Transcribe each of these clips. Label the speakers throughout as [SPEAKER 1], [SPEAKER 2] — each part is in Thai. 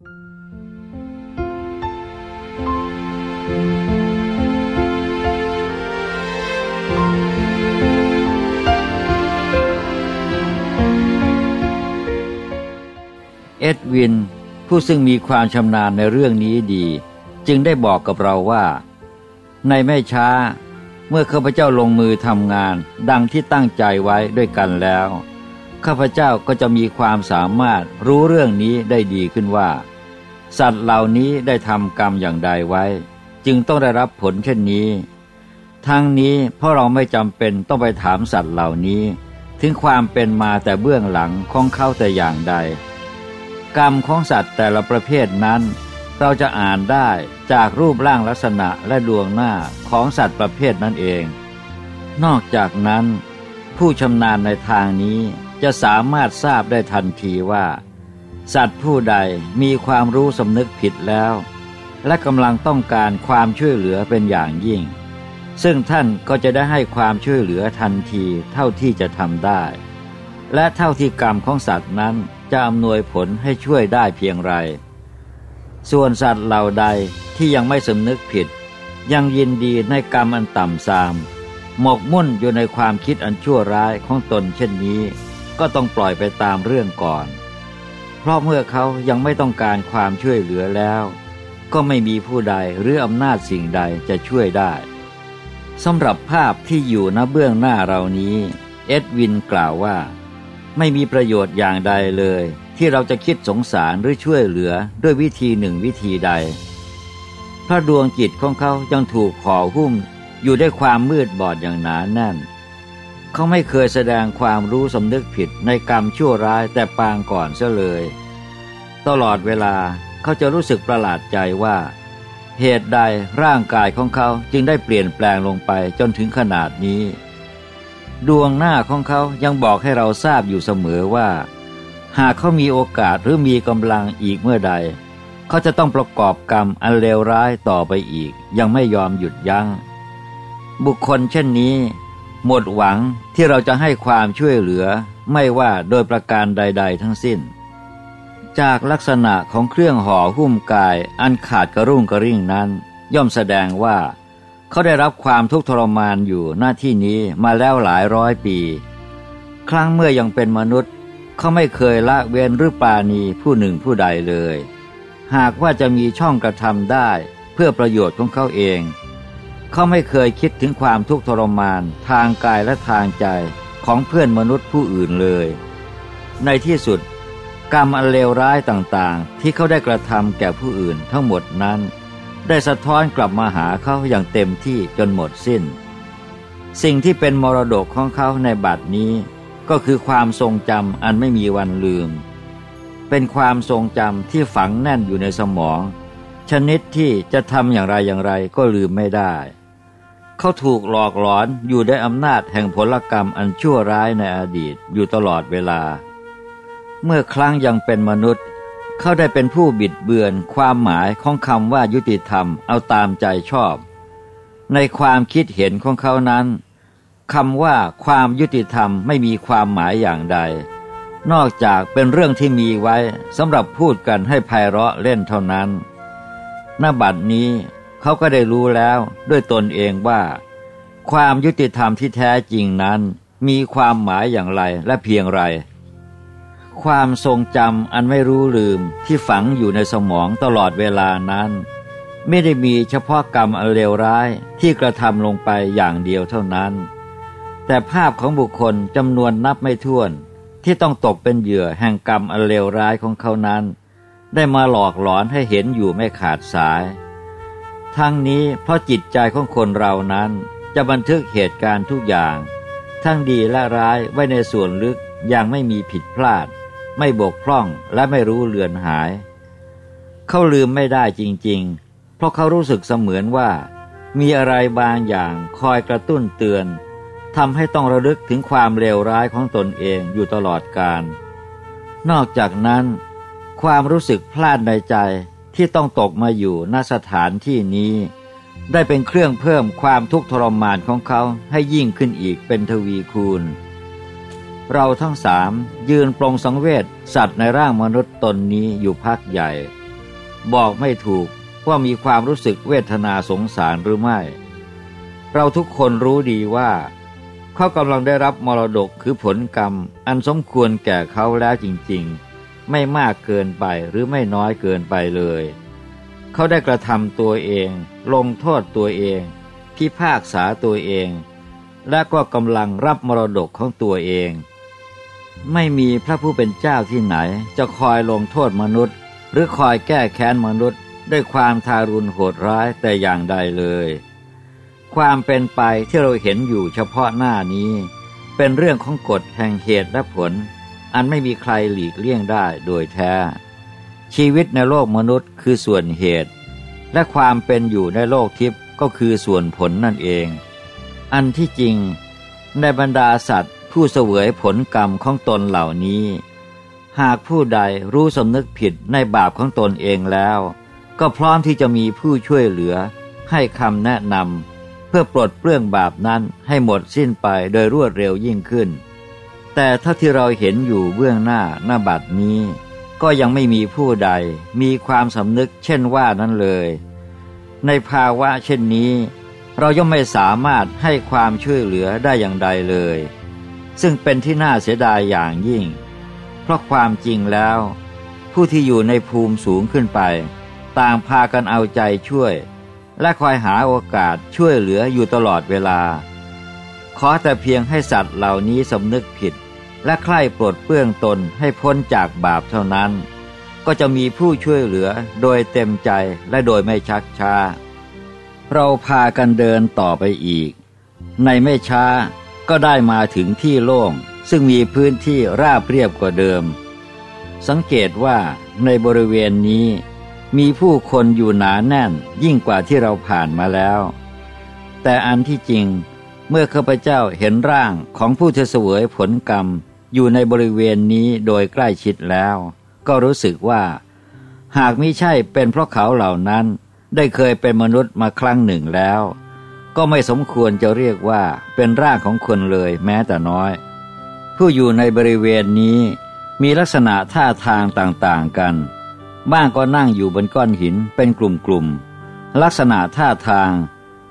[SPEAKER 1] เอ็ดวิน ผู้ซึ่งมีความชำนาญในเรื่องนี้ดี จึงได้บอกกับเราว่า ในไม่ช้า เมื่อข้าพเจ้าลงมือทำงาน ดังที่ตั้งใจไว้ด้วยกันแล้ว ข้าพเจ้าก็จะมีความสามารถรู้เรื่องนี้ได้ดีขึ้นว่า สัตว์เหล่านี้ได้ทำกรรมอย่างใดไว้ จึงต้องได้รับผลเช่นนี้ ทั้งนี้เพราะเราไม่จำเป็นต้องไปถามสัตว์เหล่านี้ ถึงความเป็นมาแต่เบื้องหลังของเขาแต่อย่างใด กรรมของสัตว์แต่ละประเภทนั้น เราจะอ่านได้จากรูปร่างลักษณะและดวงหน้าของสัตว์ประเภทนั้นเอง นอกจากนั้น ผู้ชำนาญในทางนี้จะสามารถทราบได้ทันทีว่า สัตว์ผู้ใดมีความรู้สำนึกผิดแล้ว และกำลังต้องการความช่วยเหลือเป็นอย่างยิ่ง ซึ่งท่านก็จะได้ให้ความช่วยเหลือทันทีเท่าที่จะทำได้ และเท่าที่กรรมของสัตว์นั้นจะอำนวยผลให้ช่วยได้เพียงไร ส่วนสัตว์เหล่าใดที่ยังไม่สำนึกผิด ยังยินดีในกรรมอันต่ำทราม หมกมุ่นอยู่ในความคิดอันชั่วร้ายของตนเช่นนี้ ก็ต้องปล่อยไปตามเรื่องก่อน เพราะเมื่อเขายังไม่ต้องการความช่วยเหลือแล้ว ก็ไม่มีผู้ใดหรืออำนาจสิ่งใดจะช่วยได้สำหรับภาพที่อยู่ณเบื้องหน้าเรานี้ เอ็ดวินกล่าวว่า ไม่มีประโยชน์อย่างใดเลย ที่เราจะคิดสงสารหรือช่วยเหลือด้วยวิธีหนึ่งวิธีใด พระดวงจิตของเขายังถูกห่อหุ้มอยู่ด้วยความมืดบอดอย่างหนาแน่น เขาไม่เคยแสดงความรู้สำนึกผิดในกรรมชั่วร้ายแต่ปางก่อนเสียเลย ตลอดเวลาเขาจะรู้สึกประหลาดใจว่า เหตุใดร่างกายของเขาจึงได้เปลี่ยนแปลงลงไปจนถึงขนาดนี้ ดวงหน้าของเขายังบอกให้เราทราบอยู่เสมอว่า หากเขามีโอกาสหรือมีกำลังอีกเมื่อใด เขาจะต้องประกอบกรรมอันเลวร้ายต่อไปอีก ยังไม่ยอมหยุดยัง้งบุคคลเช่นนี้ หมดหวังที่เราจะให้ความช่วยเหลือไม่ว่าโดยประการใด ๆ ทั้งสิ้น จากลักษณะของเครื่องห่อหุ้มกายอันขาดกระรุ่งกระริ่งนั้น ย่อมแสดงว่า เขาได้รับความทุกข์ทรมานอยู่หน้าที่นี้มาแล้วหลายร้อยปี ครั้งเมื่อยังเป็นมนุษย์ เขาไม่เคยละเว้นหรือปาณีผู้หนึ่งผู้ใดเลย หากว่าจะมีช่องกระทำได้เพื่อประโยชน์ของเขาเอง เขาไม่เคยคิดถึงความทุกข์ทรมาน ทางกายและทางใจของเพื่อนมนุษย์ผู้อื่นเลย ในที่สุด กรรมอันเลวร้ายต่างๆ ที่เขาได้กระทำแก่ผู้อื่นทั้งหมดนั้น ได้สะท้อนกลับมาหาเขาอย่างเต็มที่จนหมดสิ้น สิ่งที่เป็นมรดกของเขาในบัดนี้ ก็คือความทรงจำอันไม่มีวันลืม เป็นความทรงจำที่ฝังแน่นอยู่ในสมอง ชนิดที่จะทำอย่างไรอย่างไรก็ลืมไม่ได้ เขาถูกหลอกหลอนอยู่ด้วยอำนาจแห่งผลกรรมอันชั่วร้ายในอดีตอยู่ตลอดเวลา เมื่อครั้งยังเป็นมนุษย์ เขาได้เป็นผู้บิดเบือนความหมายของคำว่ายุติธรรมเอาตามใจชอบ ในความคิดเห็นของเขานั้นคำว่าความยุติธรรมไม่มีความหมายอย่างใด นอกจากเป็นเรื่องที่มีไว้สำหรับพูดกันให้ไพเราะเล่นเท่านั้นหน้าบัดนี้ เขาก็ได้รู้แล้วด้วยตนเองว่า ความยุติธรรมที่แท้จริงนั้น มีความหมายอย่างไรและเพียงไร ความทรงจำอันไม่รู้ลืมที่ฝังอยู่ในสมองตลอดเวลานั้น ไม่ได้มีเฉพาะกรรมอันเลวร้ายที่กระทำลงไปอย่างเดียวเท่านั้น แต่ภาพของบุคคลจำนวนนับไม่ถ้วนที่ต้องตกเป็นเหยื่อแห่งกรรมอันเลวร้ายของเขานั้น ได้มาหลอกหลอนให้เห็นอยู่ไม่ขาดสาย ทั้งนี้เพราะจิตใจของคนเรานั้นจะบันทึกเหตุการณ์ทุกอย่าง ทั้งดีและร้ายไว้ในส่วนลึกย่างไม่มีผิดพลาด ไม่บกพร่องและไม่รู้เลือนหาย เขาลืมไม่ได้จริง ๆ เพราะเขารู้สึกเสมือนว่า มีอะไรบางอย่างคอยกระตุ้นเตือนทำให้ต้องระลึกถึงความเลวร้ายของตนเองอยู่ตลอดกาลนอกจากนั้น ความรู้สึกพลาดในใจ ที่ต้องตกมาอยู่ณสถานที่นี้ ได้เป็นเครื่องเพิ่มความทุกข์ทรมานของเขาให้ยิ่งขึ้นอีกเป็นทวีคูณ เราทั้งสามยืนปรงสังเวชสัตว์ในร่างมนุษย์ตนนี้อยู่พักใหญ่ บอกไม่ถูกว่ามีความรู้สึกเวทนาสงสารหรือไม่ เราทุกคนรู้ดีว่า เขากำลังได้รับมรดกคือผลกรรม อันสมควรแก่เขาแล้วจริง ๆ ไม่มากเกินไปหรือไม่น้อยเกินไปเลย เขาได้กระทำตัวเอง ลงโทษตัวเอง พิพากษาตัวเอง และก็กำลังรับมรดกของตัวเอง ไม่มีพระผู้เป็นเจ้าที่ไหน จะคอยลงโทษมนุษย์ หรือคอยแก้แค้นมนุษย์ด้วยความทารุณโหดร้ายแต่อย่างใดเลย ความเป็นไปที่เราเห็นอยู่เฉพาะหน้านี้ เป็นเรื่องของกฎแห่งเหตุและผล อันไม่มีใครหลีกเลี่ยงได้โดยแท้ ชีวิตในโลกมนุษย์คือส่วนเหตุ และความเป็นอยู่ในโลกทิพย์ก็คือส่วนผลนั่นเอง อันที่จริง ในบรรดาสัตว์ ผู้เสวยผลกรรมของตนเหล่านี้ หากผู้ใดรู้สำนึกผิดในบาปของตนเองแล้ว ก็พร้อมที่จะมีผู้ช่วยเหลือ ให้คำแนะนำเพื่อปลดเปลื้องบาปนั้นให้หมดสิ้นไปโดยรวดเร็วยิ่งขึ้น แต่ถ้าที่เราเห็นอยู่เบื้องหน้าหน้าบัดนี้ ก็ยังไม่มีผู้ใดมีความสำนึกเช่นว่านั้นเลย ในภาวะเช่นนี้ เราย่อมไม่สามารถให้ความช่วยเหลือได้อย่างใดเลย ซึ่งเป็นที่น่าเสียดายอย่างยิ่ง เพราะความจริงแล้ว ผู้ที่อยู่ในภูมิสูงขึ้นไป ต่างพากันเอาใจช่วย และคอยหาโอกาสช่วยเหลืออยู่ตลอดเวลา ขอแต่เพียงให้สัตว์เหล่านี้สำนึกผิด และใคร่ปลดเปื้องตนให้พ้นจากบาปเท่านั้น ก็จะมีผู้ช่วยเหลือโดยเต็มใจและโดยไม่ชักช้า เราพากันเดินต่อไปอีก ในไม่ช้าก็ได้มาถึงที่โล่งซึ่งมีพื้นที่ราบเรียบกว่าเดิม สังเกตว่าในบริเวณนี้ มีผู้คนอยู่หนาแน่นยิ่งกว่าที่เราผ่านมาแล้ว แต่อันที่จริง เมื่อข้าพเจ้าเห็นร่างของผู้ที่เสวยผลกรรม อยู่ในบริเวณนี้โดยใกล้ชิดแล้ว ก็รู้สึกว่า หากม่ใช่เป็นเพราะเขาเหล่านั้น ได้เคยเป็นมนุษย์มาครั้งหนึ่งแล้ว ก็ไม่สมควรจะเรียกว่าเป็นร่างของคนเลยแม้แต่น้อย ผู้อยู่ในบริเวณนี้ มีลักษณะท่าทางต่างๆกัน บ้างก็นั่งอยู่บนก้อนหินเป็นกลุ่มๆลักษณะท่าทาง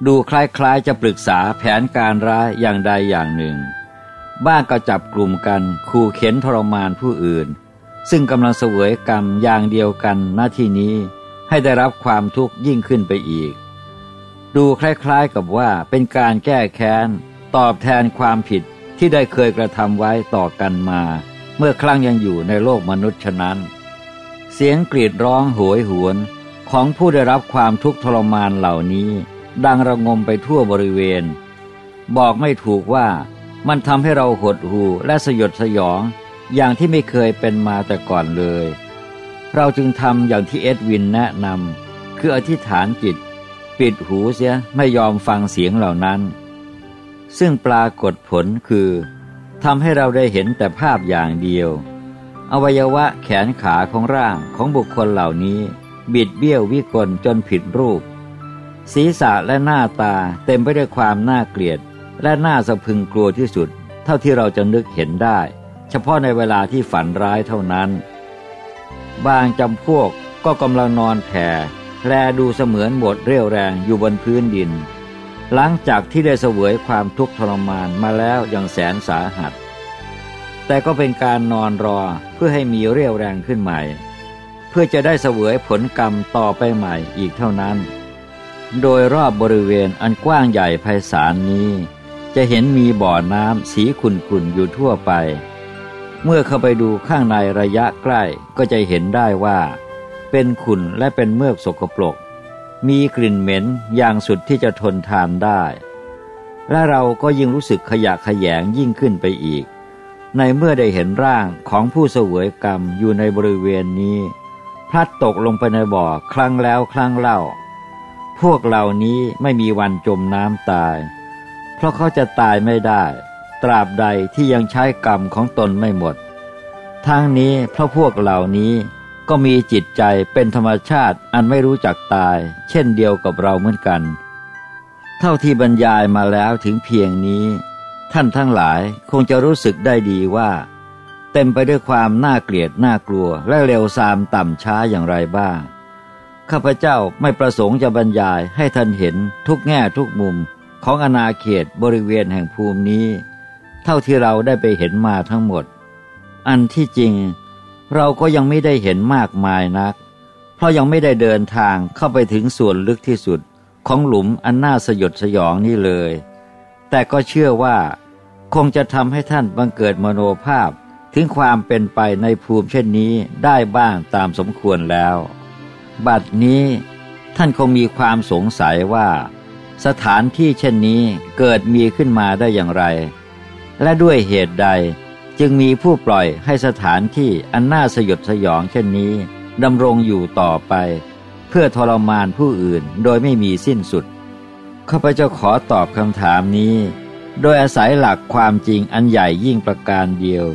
[SPEAKER 1] ดูคล้ายๆจะปรึกษาแผนการร้ายอย่างใดอย่างหนึ่ง บ้างก็จับกลุ่มกันขู่เข็นทรมานผู้อื่น ซึ่งกำลังเสวยกรรมอย่างเดียวกันหน้าที่นี้ให้ได้รับความทุกข์ยิ่งขึ้นไปอีก ดูคล้ายๆกับว่าเป็นการแก้แค้น ตอบแทนความผิดที่ได้เคยกระทำไว้ต่อกันมา เมื่อครั้งยังอยู่ในโลกมนุษย์ฉะนั้น เสียงกรีดร้องโหยหวนของผู้ได้รับความทุกข์ทรมานเหล่านี้ ดังระงมไปทั่วบริเวณ บอกไม่ถูกว่ามันทำให้เราหดหูและสยดสยองอย่างที่ไม่เคยเป็นมาแต่ก่อนเลย เราจึงทำอย่างที่เอ็ดวินแนะนำคืออธิษฐานจิต ปิดหูเสียไม่ยอมฟังเสียงเหล่านั้น ซึ่งปรากฏผลคือทำให้เราได้เห็นแต่ภาพอย่างเดียว อวัยวะแขนขาของร่างของบุคคลเหล่านี้ บิดเบี้ยววิกลจนผิดรูป ศีรษะและหน้าตาเต็มไปด้วยความน่าเกลียด และน่าสะพึงกลัวที่สุด เท่าที่เราจะนึกเห็นได้ เฉพาะในเวลาที่ฝันร้ายเท่านั้น บางจำพวกก็กำลังนอนแผ่แลดูเสมือนหมดเรี่ยวแรงอยู่บนพื้นดิน หลังจากที่ได้เสวยความทุกข์ทรมานมาแล้วอย่างแสนสาหัส แต่ก็เป็นการนอนรอเพื่อให้มีเรี่ยวแรงขึ้นใหม่ เพื่อจะได้เสวยผลกรรมต่อไปใหม่อีกเท่านั้น โดยรอบบริเวณอันกว้างใหญ่ไพศาลนี้ จะเห็นมีบ่อน้ำสีขุ่นๆอยู่ทั่วไป เมื่อเข้าไปดูข้างในระยะใกล้ก็จะเห็นได้ว่า เป็นขุ่นและเป็นเมือกสกปรก มีกลิ่นเหม็นอย่างสุดที่จะทนทานได้ และเราก็ยิ่งรู้สึกขยะขยงยิ่งขึ้นไปอีก ในเมื่อได้เห็นร่างของผู้เสวยกรรมอยู่ในบริเวณนี้ พลัดตกลงไปในบ่อครั้งแล้วครั้งเล่า พวกเหล่านี้ไม่มีวันจมน้ำตาย เพราะเขาจะตายไม่ได้ ตราบใดที่ยังใช้กรรมของตนไม่หมด ทั้งนี้เพราะพวกเหล่านี้ก็มีจิตใจเป็นธรรมชาติอันไม่รู้จักตาย เช่นเดียวกับเราเหมือนกัน เท่าที่บรรยายมาแล้วถึงเพียงนี้ ท่านทั้งหลายคงจะรู้สึกได้ดีว่า เต็มไปด้วยความน่าเกลียดน่ากลัวและเร็วซามต่ำช้าอย่างไรบ้าง ข้าพเจ้าไม่ประสงค์จะบรรยายให้ท่านเห็นทุกแง่ทุกมุมของอนาเขตบริเวณแห่งภูมินี้ เท่าที่เราได้ไปเห็นมาทั้งหมด อันที่จริง เราก็ยังไม่ได้เห็นมากมายนัก เพราะยังไม่ได้เดินทางเข้าไปถึงส่วนลึกที่สุดของหลุมอันน่าสยดสยองนี่เลย แต่ก็เชื่อว่า คงจะทำให้ท่านบังเกิดมโนภาพถึงความเป็นไปในภูมิเช่นนี้ได้บ้างตามสมควรแล้ว บัดนี้ท่านคงมีความสงสัยว่า สถานที่เช่นนี้เกิดมีขึ้นมาได้อย่างไร และด้วยเหตุใดจึงมีผู้ปล่อยให้สถานที่อันน่าสยดสยองเช่นนี้ดำรงอยู่ต่อไป เพื่อทรมานผู้อื่นโดยไม่มีสิ้นสุดข้าพเจ้าขอตอบคำถามนี้ โดยอาศัยหลักความจริงอันใหญ่ยิ่งประการเดียว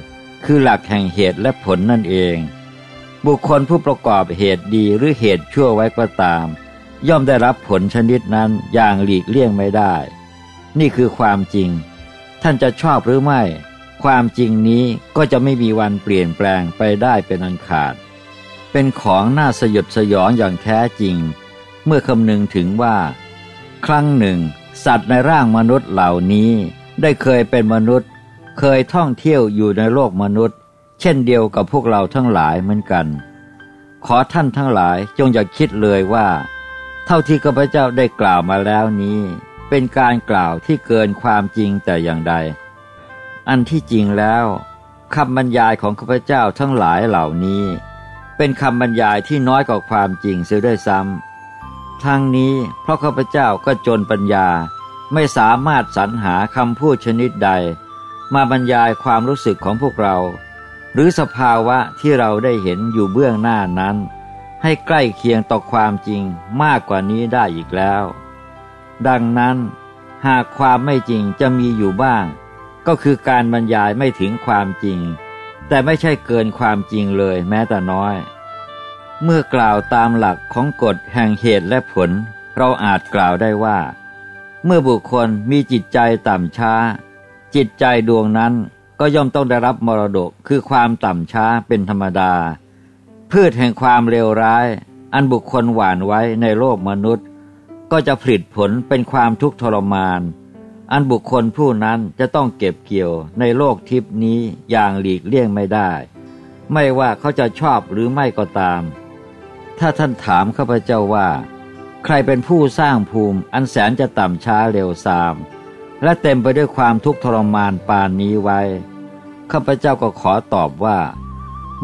[SPEAKER 1] คือหลักแห่งเหตุและผลนั่นเอง บุคคลผู้ประกอบเหตุดีหรือเหตุชั่วไว้ก็ตาม ย่อมได้รับผลชนิดนั้นอย่างหลีกเลี่ยงไม่ได้ นี่คือความจริง ท่านจะชอบหรือไม่ ความจริงนี้ก็จะไม่มีวันเปลี่ยนแปลงไปได้เป็นอันขาด เป็นของน่าสยดสยองอย่างแท้จริง เมื่อคำนึงถึงว่า ครั้งหนึ่ง สัตว์ในร่างมนุษย์เหล่านี้ได้เคยเป็นมนุษย์ เคยท่องเที่ยวอยู่ในโลกมนุษย์ เช่นเดียวกับพวกเราทั้งหลายเหมือนกัน ขอท่านทั้งหลายจงอย่าคิดเลยว่า เท่าที่ข้าพเจ้าได้กล่าวมาแล้วนี้ เป็นการกล่าวที่เกินความจริงแต่อย่างใด อันที่จริงแล้วคำบรรยายของข้าพเจ้าทั้งหลายเหล่านี้ เป็นคำบรรยายที่น้อยกว่าความจริงเสียด้วยซ้ำทั้งนี้เพราะข้าพเจ้าก็จนปัญญาไม่สามารถสรรหาคำพูดชนิดใด มาบรรยายความรู้สึกของพวกเรา หรือสภาวะที่เราได้เห็นอยู่เบื้องหน้านั้น ให้ใกล้เคียงต่อความจริงมากกว่านี้ได้อีกแล้ว ดังนั้น หากความไม่จริงจะมีอยู่บ้าง ก็คือการบรรยายไม่ถึงความจริง แต่ไม่ใช่เกินความจริงเลยแม้แต่น้อย เมื่อกล่าวตามหลักของกฎแห่งเหตุและผล เราอาจกล่าวได้ว่า เมื่อบุคคลมีจิตใจต่ำช้า จิตใจดวงนั้น ก็ย่อมต้องได้รับมรดกคือความต่ำช้าเป็นธรรมดา พืชแห่งความเลวร้าย อันบุคคลหวานไว้ในโลกมนุษย์ ก็จะผลิตผลเป็นความทุกข์ทรมาน อันบุคคลผู้นั้นจะต้องเก็บเกี่ยวในโลกทิพนี้อย่างหลีกเลี่ยงไม่ได้ ไม่ว่าเขาจะชอบหรือไม่ก็ตาม ถ้าท่านถามข้าพเจ้าว่า ใครเป็นผู้สร้างภูมิอันแสนจะต่ำช้าเร็วซาม และเต็มไปด้วยความทุกข์ทรมานปานนี้ไว้ ข้าพเจ้าก็ขอตอบว่า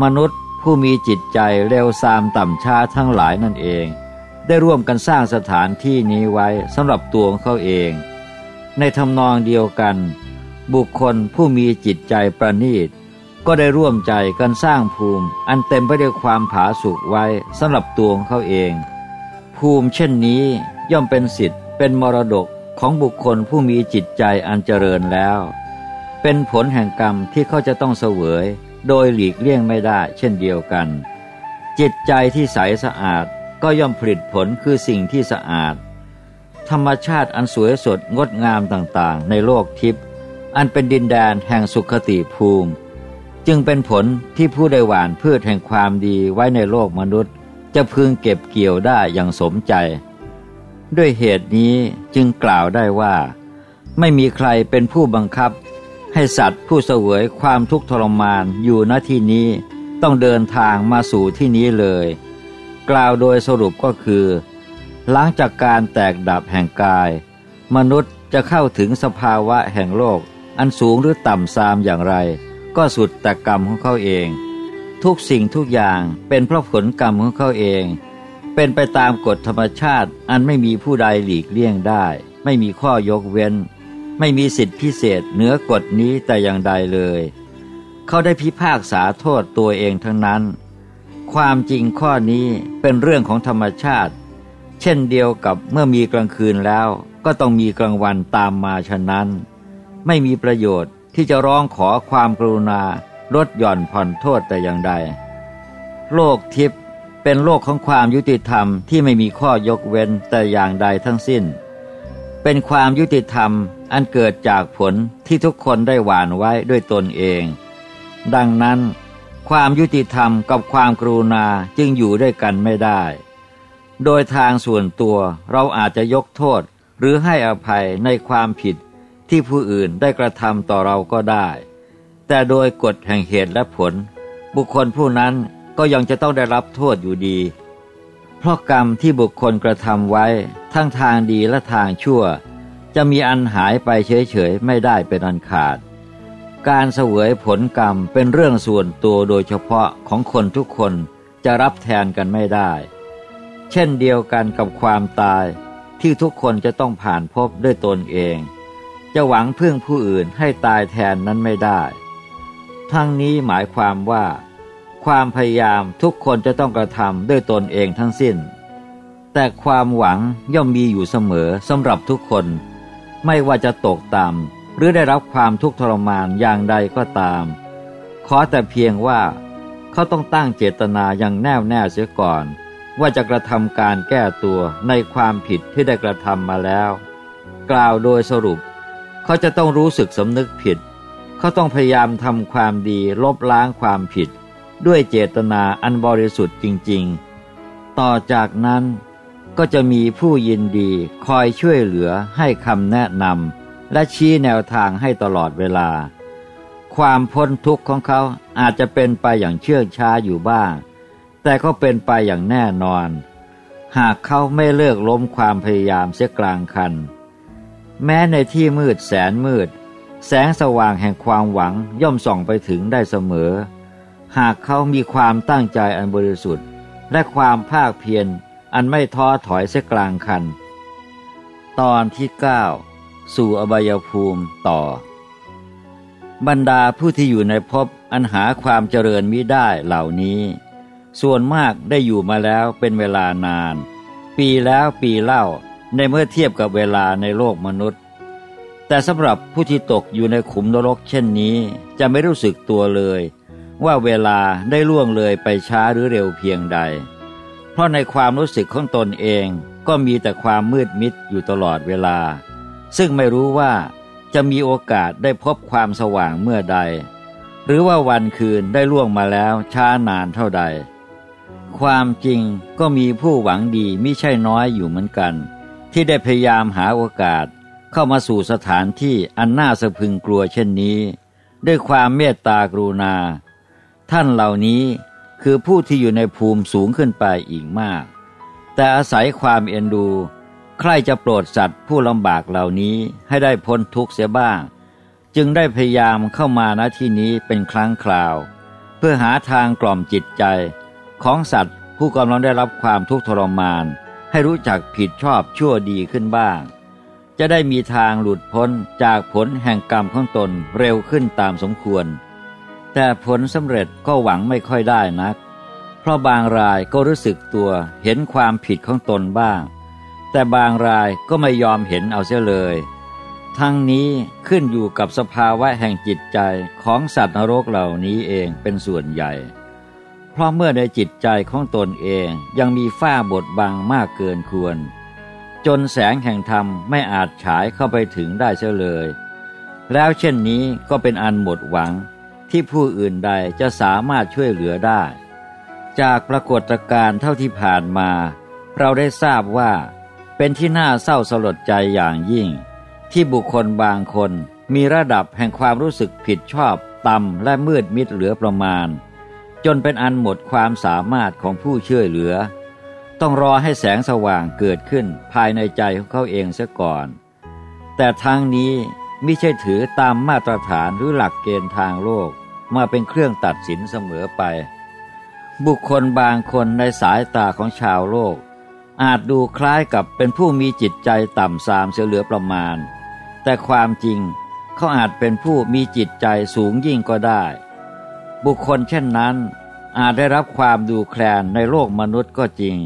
[SPEAKER 1] มนุษย์ผู้มีจิตใจเร็วซามต่ำช้าทั้งหลายนั่นเอง ได้ร่วมกันสร้างสถานที่นี้ไว้สำหรับตัวของเขาเอง ในทำนองเดียวกัน บุคคลผู้มีจิตใจประณีต ก็ได้ร่วมใจกันสร้างภูมิ อันเต็มไปด้วยความผาสุกไว้สำหรับตัวของเขาเอง ภูมิเช่นนี้ย่อมเป็นสิทธิ์เป็นมรดก ของบุคคลผู้มีจิตใจอันเจริญแล้ว เป็นผลแห่งกรรมที่เขาจะต้องเสวย โดยหลีกเลี่ยงไม่ได้เช่นเดียวกัน จิตใจที่ใสสะอาดก็ย่อมผลิตผลคือสิ่งที่สะอาด ธรรมชาติอันสวยสดงดงามต่างๆ ในโลกทิพย์อันเป็นดินแดนแห่งสุขติภูมิ จึงเป็นผลที่ผู้ได้หวานพืชแห่งความดีไว้ในโลกมนุษย์ จะพึงเก็บเกี่ยวได้อย่างสมใจ ด้วยเหตุนี้จึงกล่าวได้ว่า ไม่มีใครเป็นผู้บังคับ ให้สัตว์ผู้เสวยความทุกข์ทรมานอยู่ณที่นี้ต้องเดินทางมาสู่ที่นี้เลย กล่าวโดยสรุปก็คือ หลังจากการแตกดับแห่งกาย มนุษย์จะเข้าถึงสภาวะแห่งโลก อันสูงหรือต่ำซามอย่างไร ก็สุดแต่กรรมของเขาเอง ทุกสิ่งทุกอย่างเป็นเพราะผลกรรมของเขาเอง เป็นไปตามกฎธรรมชาติ อันไม่มีผู้ใดหลีกเลี่ยงได้ ไม่มีข้อยกเว้น ไม่มีสิทธิพิเศษเหนือกฎนี้แต่อย่างใดเลย เขาได้พิพากษาโทษตัวเองทั้งนั้น ความจริงข้อนี้เป็นเรื่องของธรรมชาติ เช่นเดียวกับเมื่อมีกลางคืนแล้ว ก็ต้องมีกลางวันตามมาฉะนั้น ไม่มีประโยชน์ที่จะร้องขอความกรุณาลดหย่อนผ่อนโทษแต่อย่างใด โลกทิพย์ เป็นโลกของความยุติธรรมที่ไม่มีข้อยกเว้นแต่อย่างใดทั้งสิ้น เป็นความยุติธรรมอันเกิดจากผลที่ทุกคนได้หวานไว้ด้วยตนเอง ดังนั้น ความยุติธรรมกับความกรุณาจึงอยู่ด้วยกันไม่ได้ โดยทางส่วนตัวเราอาจจะยกโทษหรือให้อภัยในความผิดที่ผู้อื่นได้กระทำต่อเราก็ได้ แต่โดยกฎแห่งเหตุและผล บุคคลผู้นั้น ก็ยังจะต้องได้รับโทษอยู่ดี เพราะกรรมที่บุคคลกระทำไว้ทั้งทางดีและทางชั่ว จะมีอันหายไปเฉยๆไม่ได้เป็นอันขาด การเสวยผลกรรมเป็นเรื่องส่วนตัวโดยเฉพาะของคนทุกคนจะรับแทนกันไม่ได้ เช่นเดียวกันกับความตายที่ทุกคนจะต้องผ่านพบด้วยตนเอง จะหวังพึ่งผู้อื่นให้ตายแทนนั้นไม่ได้ ทั้งนี้หมายความว่า ความพยายามทุกคนจะต้องกระทำด้วยตนเองทั้งสิ้น แต่ความหวังย่อมมีอยู่เสมอสำหรับทุกคน ไม่ว่าจะตกต่ำหรือได้รับความทุกข์ทรมานอย่างใดก็ตาม ขอแต่เพียงว่า เขาต้องตั้งเจตนาอย่างแน่วแน่เสียก่อน ว่าจะกระทำการแก้ตัวในความผิดที่ได้กระทำมาแล้ว กล่าวโดยสรุป เขาจะต้องรู้สึกสำนึกผิด เขาต้องพยายามทำความดีลบล้างความผิด ด้วยเจตนาอันบริสุทธิ์จริง ๆ ต่อจากนั้นก็จะมีผู้ยินดีคอยช่วยเหลือให้คำแนะนำและชี้แนวทางให้ตลอดเวลา ความพ้นทุกข์ของเขาอาจจะเป็นไปอย่างเชื่องช้าอยู่บ้าง แต่ก็เป็นไปอย่างแน่นอน หากเขาไม่เลิกล้มความพยายามเสียกลางคัน แม้ในที่มืดแสนมืด แสงสว่างแห่งความหวังย่อมส่องไปถึงได้เสมอ หากเขามีความตั้งใจอันบริสุทธิ์ และความภาคเพียรอันไม่ท้อถอยเสียกลางคัน ตอนที่เก้าสู่อบายภูมิต่อ บรรดาผู้ที่อยู่ในภพอันหาความเจริญมิได้เหล่านี้ ส่วนมากได้อยู่มาแล้วเป็นเวลานาน ปีแล้วปีเล่าในเมื่อเทียบกับเวลาในโลกมนุษย์ แต่สำหรับผู้ที่ตกอยู่ในขุมนรกเช่นนี้ จะไม่รู้สึกตัวเลย ว่าเวลาได้ล่วงเลยไปช้าหรือเร็วเพียงใด เพราะในความรู้สึกของตนเองก็มีแต่ความมืดมิดอยู่ตลอดเวลา ซึ่งไม่รู้ว่าจะมีโอกาสได้พบความสว่างเมื่อใด หรือว่าวันคืนได้ล่วงมาแล้วช้านานเท่าใด ความจริงก็มีผู้หวังดีม่ใช่น้อยอยู่เหมือนกัน ที่ได้พยายามหาโอกาสเข้ามาสู่สถานที่อันน่าสะพึงกลัวเช่นนี้ ด้วยความเมตตากรุณา ท่านเหล่านี้คือผู้ที่อยู่ในภูมิสูงขึ้นไปอีกมาก แต่อาศัยความเอ็นดู ใครจะโปรดสัตว์ผู้ลำบากเหล่านี้ให้ได้พ้นทุกข์เสียบ้าง จึงได้พยายามเข้ามาณที่นี้เป็นครั้งคราว เพื่อหาทางกล่อมจิตใจ ของสัตว์ผู้กำลังได้รับความทุกข์ทรมาน ให้รู้จักผิดชอบชั่วดีขึ้นบ้าง จะได้มีทางหลุดพ้นจากผลแห่งกรรมของตนเร็วขึ้นตามสมควร แต่ผลสำเร็จก็หวังไม่ค่อยได้นัก เพราะบางรายก็รู้สึกตัวเห็นความผิดของตนบ้าง แต่บางรายก็ไม่ยอมเห็นเอาเสียเลย ทั้งนี้ขึ้นอยู่กับสภาวะแห่งจิตใจของสัตว์นรกเหล่านี้เองเป็นส่วนใหญ่ เพราะเมื่อในจิตใจของตนเองยังมีฝ้าบดบังมากเกินควร จนแสงแห่งธรรมไม่อาจฉายเข้าไปถึงได้เสียเลย แล้วเช่นนี้ก็เป็นอันหมดหวัง ที่ผู้อื่นใดจะสามารถช่วยเหลือได้ จากปรากฏการณ์เท่าที่ผ่านมา เราได้ทราบว่าเป็นที่น่าเศร้าสลดใจอย่างยิ่ง ที่บุคคลบางคนมีระดับแห่งความรู้สึกผิดชอบต่ำและมืดมิดเหลือประมาณ จนเป็นอันหมดความสามารถของผู้ช่วยเหลือ ต้องรอให้แสงสว่างเกิดขึ้นภายในใจของเขาเองเสียก่อน แต่ทางนี้ไม่ใช่ถือตามมาตรฐานหรือหลักเกณฑ์ทางโลก มาเป็นเครื่องตัดสินเสมอไป บุคคลบางคนในสายตาของชาวโลก อาจดูคล้ายกับเป็นผู้มีจิตใจต่ำทรามเสียเหลือประมาณ แต่ความจริงเขาอาจเป็นผู้มีจิตใจสูงยิ่งก็ได้ บุคคลเช่นนั้น อาจได้รับความดูแคลนในโลกมนุษย์ก็จริง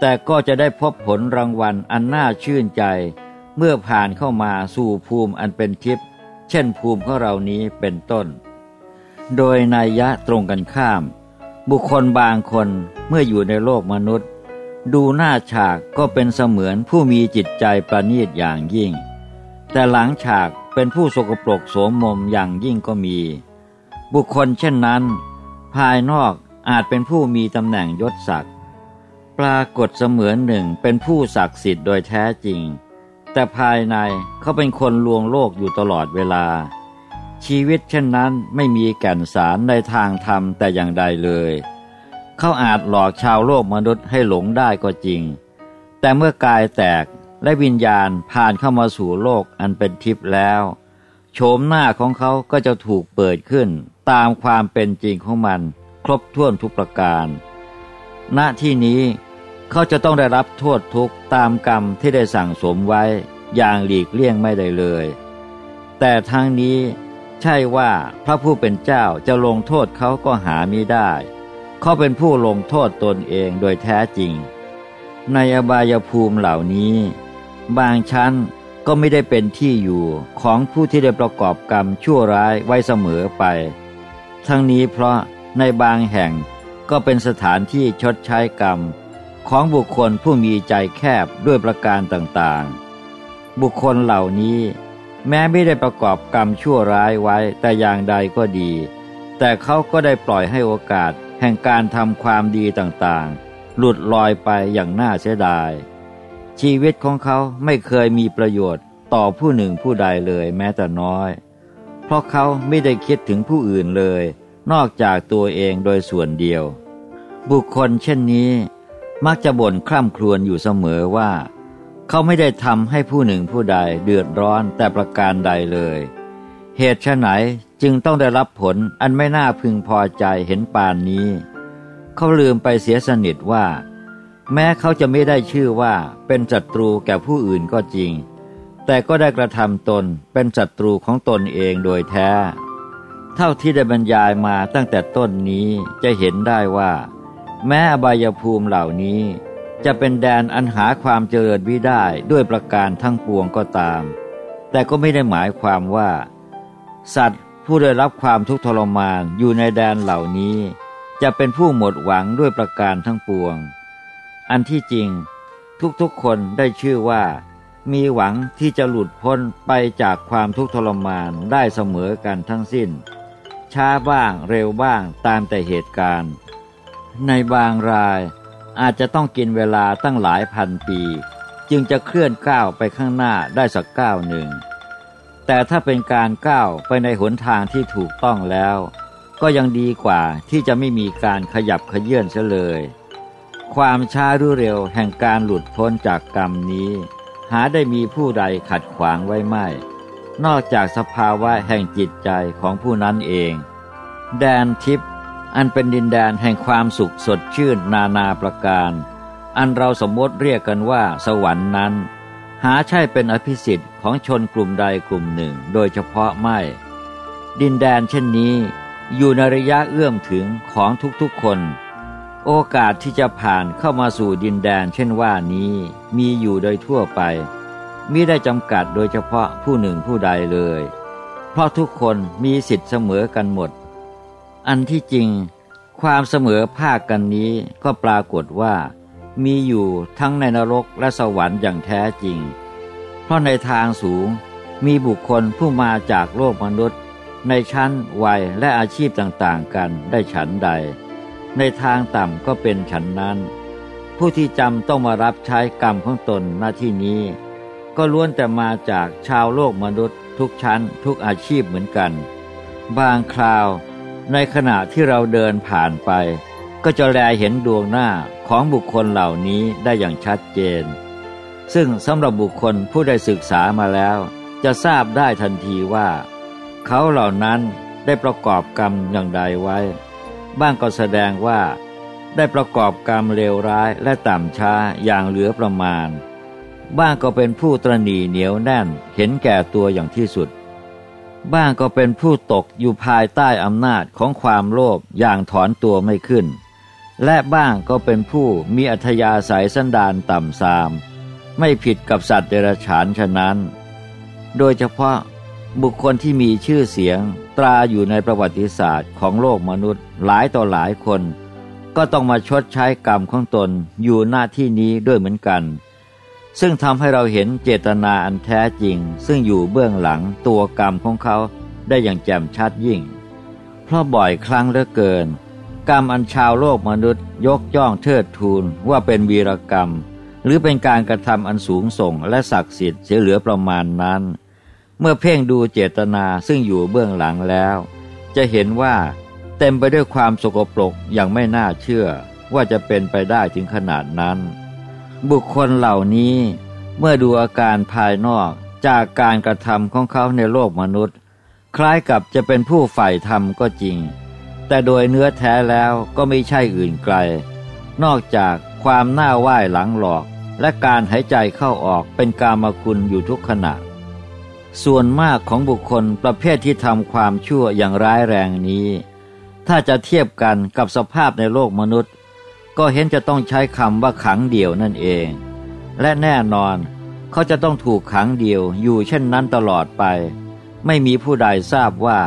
[SPEAKER 1] แต่ก็จะได้พบผลรางวัลอันน่าชื่นใจ เมื่อผ่านเข้ามาสู่ภูมิอันเป็นทิพย์เช่นภูมิของเรานี้เป็นต้น โดยนัยยะตรงกันข้าม บุคคลบางคนเมื่ออยู่ในโลกมนุษย์ ดูหน้าฉากก็เป็นเสมือนผู้มีจิตใจประณีตอย่างยิ่ง แต่หลังฉากเป็นผู้สกปรกโสมมมอย่างยิ่งก็มี บุคคลเช่นนั้น ภายนอกอาจเป็นผู้มีตำแหน่งยศศักดิ์ปรากฏเสมือนหนึ่งเป็นผู้ศักดิ์สิทธิ์โดยแท้จริง แต่ภายในเขาเป็นคนลวงโลกอยู่ตลอดเวลา ชีวิตเช่นนั้นไม่มีแก่นสารในทางธรรมแต่อย่างใดเลย เขาอาจหลอกชาวโลกมนุษย์ให้หลงได้ก็จริง แต่เมื่อกายแตกและวิญญาณผ่านเข้ามาสู่โลกอันเป็นทิพย์แล้ว โฉมหน้าของเขาก็จะถูกเปิดขึ้น ตามความเป็นจริงของมัน ครบถ้วนทุกประการ ณที่นี้เขาจะต้องได้รับโทษทุกตามกรรมที่ได้สั่งสมไว้อย่างหลีกเลี่ยงไม่ได้เลย แต่ทางนี้ ใช่ว่าพระผู้เป็นเจ้าจะลงโทษเขาก็หามิได้ เขาเป็นผู้ลงโทษตนเองโดยแท้จริง ในอบายภูมิเหล่านี้ บางชั้นก็ไม่ได้เป็นที่อยู่ของผู้ที่ได้ประกอบกรรมชั่วร้ายไว้เสมอไป ทั้งนี้เพราะในบางแห่งก็เป็นสถานที่ชดใช้กรรม ของบุคคลผู้มีใจแคบด้วยประการต่างๆ บุคคลเหล่านี้ แม้ไม่ได้ประกอบกรรมชั่วร้ายไว้แต่อย่างใดก็ดี แต่เขาก็ได้ปล่อยให้โอกาสแห่งการทำความดีต่างๆ หลุดลอยไปอย่างน่าเสียดาย ชีวิตของเขาไม่เคยมีประโยชน์ต่อผู้หนึ่งผู้ใดเลยแม้แต่น้อย เพราะเขาไม่ได้คิดถึงผู้อื่นเลย นอกจากตัวเองโดยส่วนเดียว บุคคลเช่นนี้ มักจะบ่นคร่ำครวญอยู่เสมอว่า เขาไม่ได้ทำให้ผู้หนึ่งผู้ใดเดือดร้อนแต่ประการใดเลย เหตุไหนจึงต้องได้รับผลอันไม่น่าพึงพอใจเห็นปานนี้ เขาลืมไปเสียสนิทว่า แม้เขาจะไม่ได้ชื่อว่าเป็นศัตรูแก่ผู้อื่นก็จริง แต่ก็ได้กระทำตนเป็นศัตรูของตนเองโดยแท้ เท่าที่ได้บรรยายมาตั้งแต่ต้นนี้จะเห็นได้ว่า แม้อบายภูมิเหล่านี้ จะเป็นแดนอันหาความเจริญวิได้ด้วยประการทั้งปวงก็ตาม แต่ก็ไม่ได้หมายความว่า สัตว์ผู้ได้รับความทุกข์ทรมานอยู่ในแดนเหล่านี้ จะเป็นผู้หมดหวังด้วยประการทั้งปวง อันที่จริงทุกๆคนได้ชื่อว่า มีหวังที่จะหลุดพ้นไปจากความทุกข์ทรมานได้เสมอกันทั้งสิ้น ช้าบ้างเร็วบ้างตามแต่เหตุการณ์ ในบางราย อาจจะต้องกินเวลาตั้งหลายพันปี จึงจะเคลื่อนก้าวไปข้างหน้าได้สักก้าวหนึ่ง แต่ถ้าเป็นการก้าวไปในหนทางที่ถูกต้องแล้ว ก็ยังดีกว่าที่จะไม่มีการขยับขยื่นเสเลย ความช้าหรือเร็วแห่งการหลุดพ้นจากกรรมนี้ หาได้มีผู้ใดขัดขวางไว้ไม่นอกจากสภาวะแห่งจิตใจของผู้นั้นเอง แดนทิพย์ อันเป็นดินแดนแห่งความสุขสดชื่นนานาประการ อันเราสมมติเรียกกันว่าสวรรค์นั้น หาใช่เป็นอภิสิทธิ์ของชนกลุ่มใดกลุ่มหนึ่งโดยเฉพาะไม่ ดินแดนเช่นนี้ อยู่ในระยะเอื้อมถึงของทุกๆคน โอกาสที่จะผ่านเข้ามาสู่ดินแดนเช่นว่านี้มีอยู่โดยทั่วไปมิได้จำกัดโดยเฉพาะผู้หนึ่งผู้ใดเลย เพราะทุกคนมีสิทธิ์เสมอกันหมด อันที่จริง ความเสมอภาคกันนี้ก็ปรากฏว่า มีอยู่ทั้งในนรกและสวรรค์อย่างแท้จริง เพราะในทางสูงมีบุคคลผู้มาจากโลกมนุษย์ ในชั้นวัยและอาชีพต่างๆกันได้ฉันใด ในทางต่ำก็เป็นฉันนั้น ผู้ที่จำต้องมารับใช้กรรมของตนหน้าที่นี้ ก็ล้วนแต่มาจากชาวโลกมนุษย์ ทุกชั้นทุกอาชีพเหมือนกัน บางคราว ในขณะที่เราเดินผ่านไป ก็จะแลเห็นดวงหน้าของบุคคลเหล่านี้ได้อย่างชัดเจน ซึ่งสำหรับบุคคลผู้ได้ศึกษามาแล้ว จะทราบได้ทันทีว่า เขาเหล่านั้นได้ประกอบกรรมอย่างใดไว้ บ้างก็แสดงว่า ได้ประกอบกรรมเลวร้ายและต่ำช้าอย่างเหลือประมาณ บ้างก็เป็นผู้ตรณีเหนียวแน่นเห็นแก่ตัวอย่างที่สุด บ้างก็เป็นผู้ตกอยู่ภายใต้อำนาจของความโลภอย่างถอนตัวไม่ขึ้น และบ้างก็เป็นผู้มีอัธยาศัยสันดานต่ำทราม ไม่ผิดกับสัตว์เดรัจฉานฉะนั้น โดยเฉพาะบุคคลที่มีชื่อเสียงตราอยู่ในประวัติศาสตร์ของโลกมนุษย์หลายต่อหลายคน ก็ต้องมาชดใช้กรรมของตนอยู่หน้าที่นี้ด้วยเหมือนกัน ซึ่งทำให้เราเห็นเจตนาอันแท้จริง ซึ่งอยู่เบื้องหลังตัวกรรมของเขาได้อย่างแจ่มชัดยิ่ง เพราะบ่อยครั้งเหลือเกิน กรรมอันชาวโลกมนุษย์ ยกย่องเทิดทูนว่าเป็นวีรกรรม หรือเป็นการกระทำอันสูงส่งและศักดิ์สิทธิ์เสียเหลือประมาณนั้น เมื่อเพ่งดูเจตนาซึ่งอยู่เบื้องหลังแล้ว จะเห็นว่าเต็มไปด้วยความสกปรกอย่างไม่น่าเชื่อว่าจะเป็นไปได้ถึงขนาดนั้น บุคคลเหล่านี้เมื่อดูอาการภายนอกจากการกระทำของเขาในโลกมนุษย์ คล้ายกับจะเป็นผู้ใฝ่ธรรมก็จริง แต่โดยเนื้อแท้แล้วก็ไม่ใช่อื่นไกล นอกจากความหน้าไหว้หลังหลอก และการหายใจเข้าออกเป็นกามคุณอยู่ทุกขณะ ส่วนมากของบุคคลประเภทที่ทำความชั่วอย่างร้ายแรงนี้ ถ้าจะเทียบกันกับสภาพในโลกมนุษย์ ก็เห็นจะต้องใช้คำว่าขังเดี่ยวนั่นเอง และแน่นอนเขาจะต้องถูกขังเดียวอยู่เช่นนั้นตลอดไป ไม่มีผู้ใดทราบว่า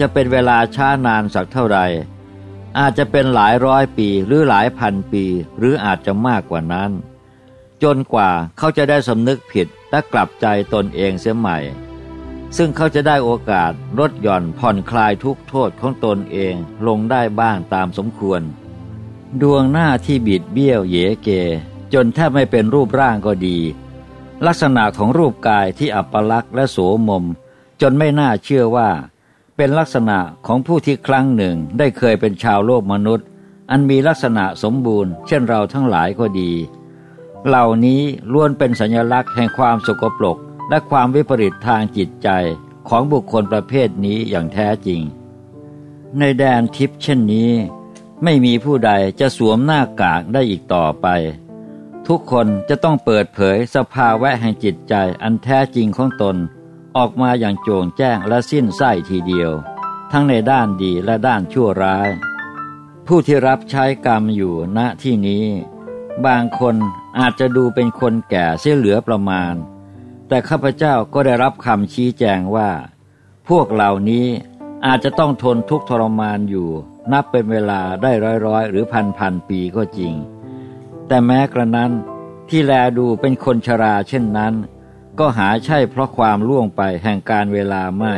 [SPEAKER 1] จะเป็นเวลาช้านานสักเท่าไรอาจจะเป็นหลายร้อยปีหรือหลายพันปี หรืออาจจะมากกว่านั้น จนกว่าเขาจะได้สำนึกผิดและกลับใจตนเองเสียใหม่ ซึ่งเขาจะได้โอกาสลดหย่อนผ่อนคลายทุกโทษของตนเองลงได้บ้างตามสมควร ดวงหน้าที่บิดเบี้ยวเยเก จนแทบไม่เป็นรูปร่างก็ดี ลักษณะของรูปกายที่อัปลักษณ์และโสมม จนไม่น่าเชื่อว่า เป็นลักษณะของผู้ที่ครั้งหนึ่งได้เคยเป็นชาวโลกมนุษย์ อันมีลักษณะสมบูรณ์ เช่นเราทั้งหลายก็ดี เหล่านี้ล้วนเป็นสัญลักษณ์แห่งความสกปรกและความวิปริตทางจิตใจของบุคคลประเภทนี้อย่างแท้จริง ในแดนทิพย์เช่นนี้ ไม่มีผู้ใดจะสวมหน้ากากได้อีกต่อไป ทุกคนจะต้องเปิดเผยสภาวะแห่งจิตใจอันแท้จริงของตน ออกมาอย่างโจงแจ้งและสิ้นไส้ทีเดียว ทั้งในด้านดีและด้านชั่วร้าย ผู้ที่รับใช้กรรมอยู่ณที่นี้ บางคนอาจจะดูเป็นคนแก่เสียเหลือประมาณ แต่ข้าพเจ้าก็ได้รับคำชี้แจงว่า พวกเหล่านี้ อาจจะต้องทนทุกข์ทรมานอยู่ นับเป็นเวลาได้ร้อยร้อยหรือพันพันปีก็จริง แต่แม้กระนั้นที่แลดูเป็นคนชราเช่นนั้น ก็หาใช่เพราะความล่วงไปแห่งการเวลาไม่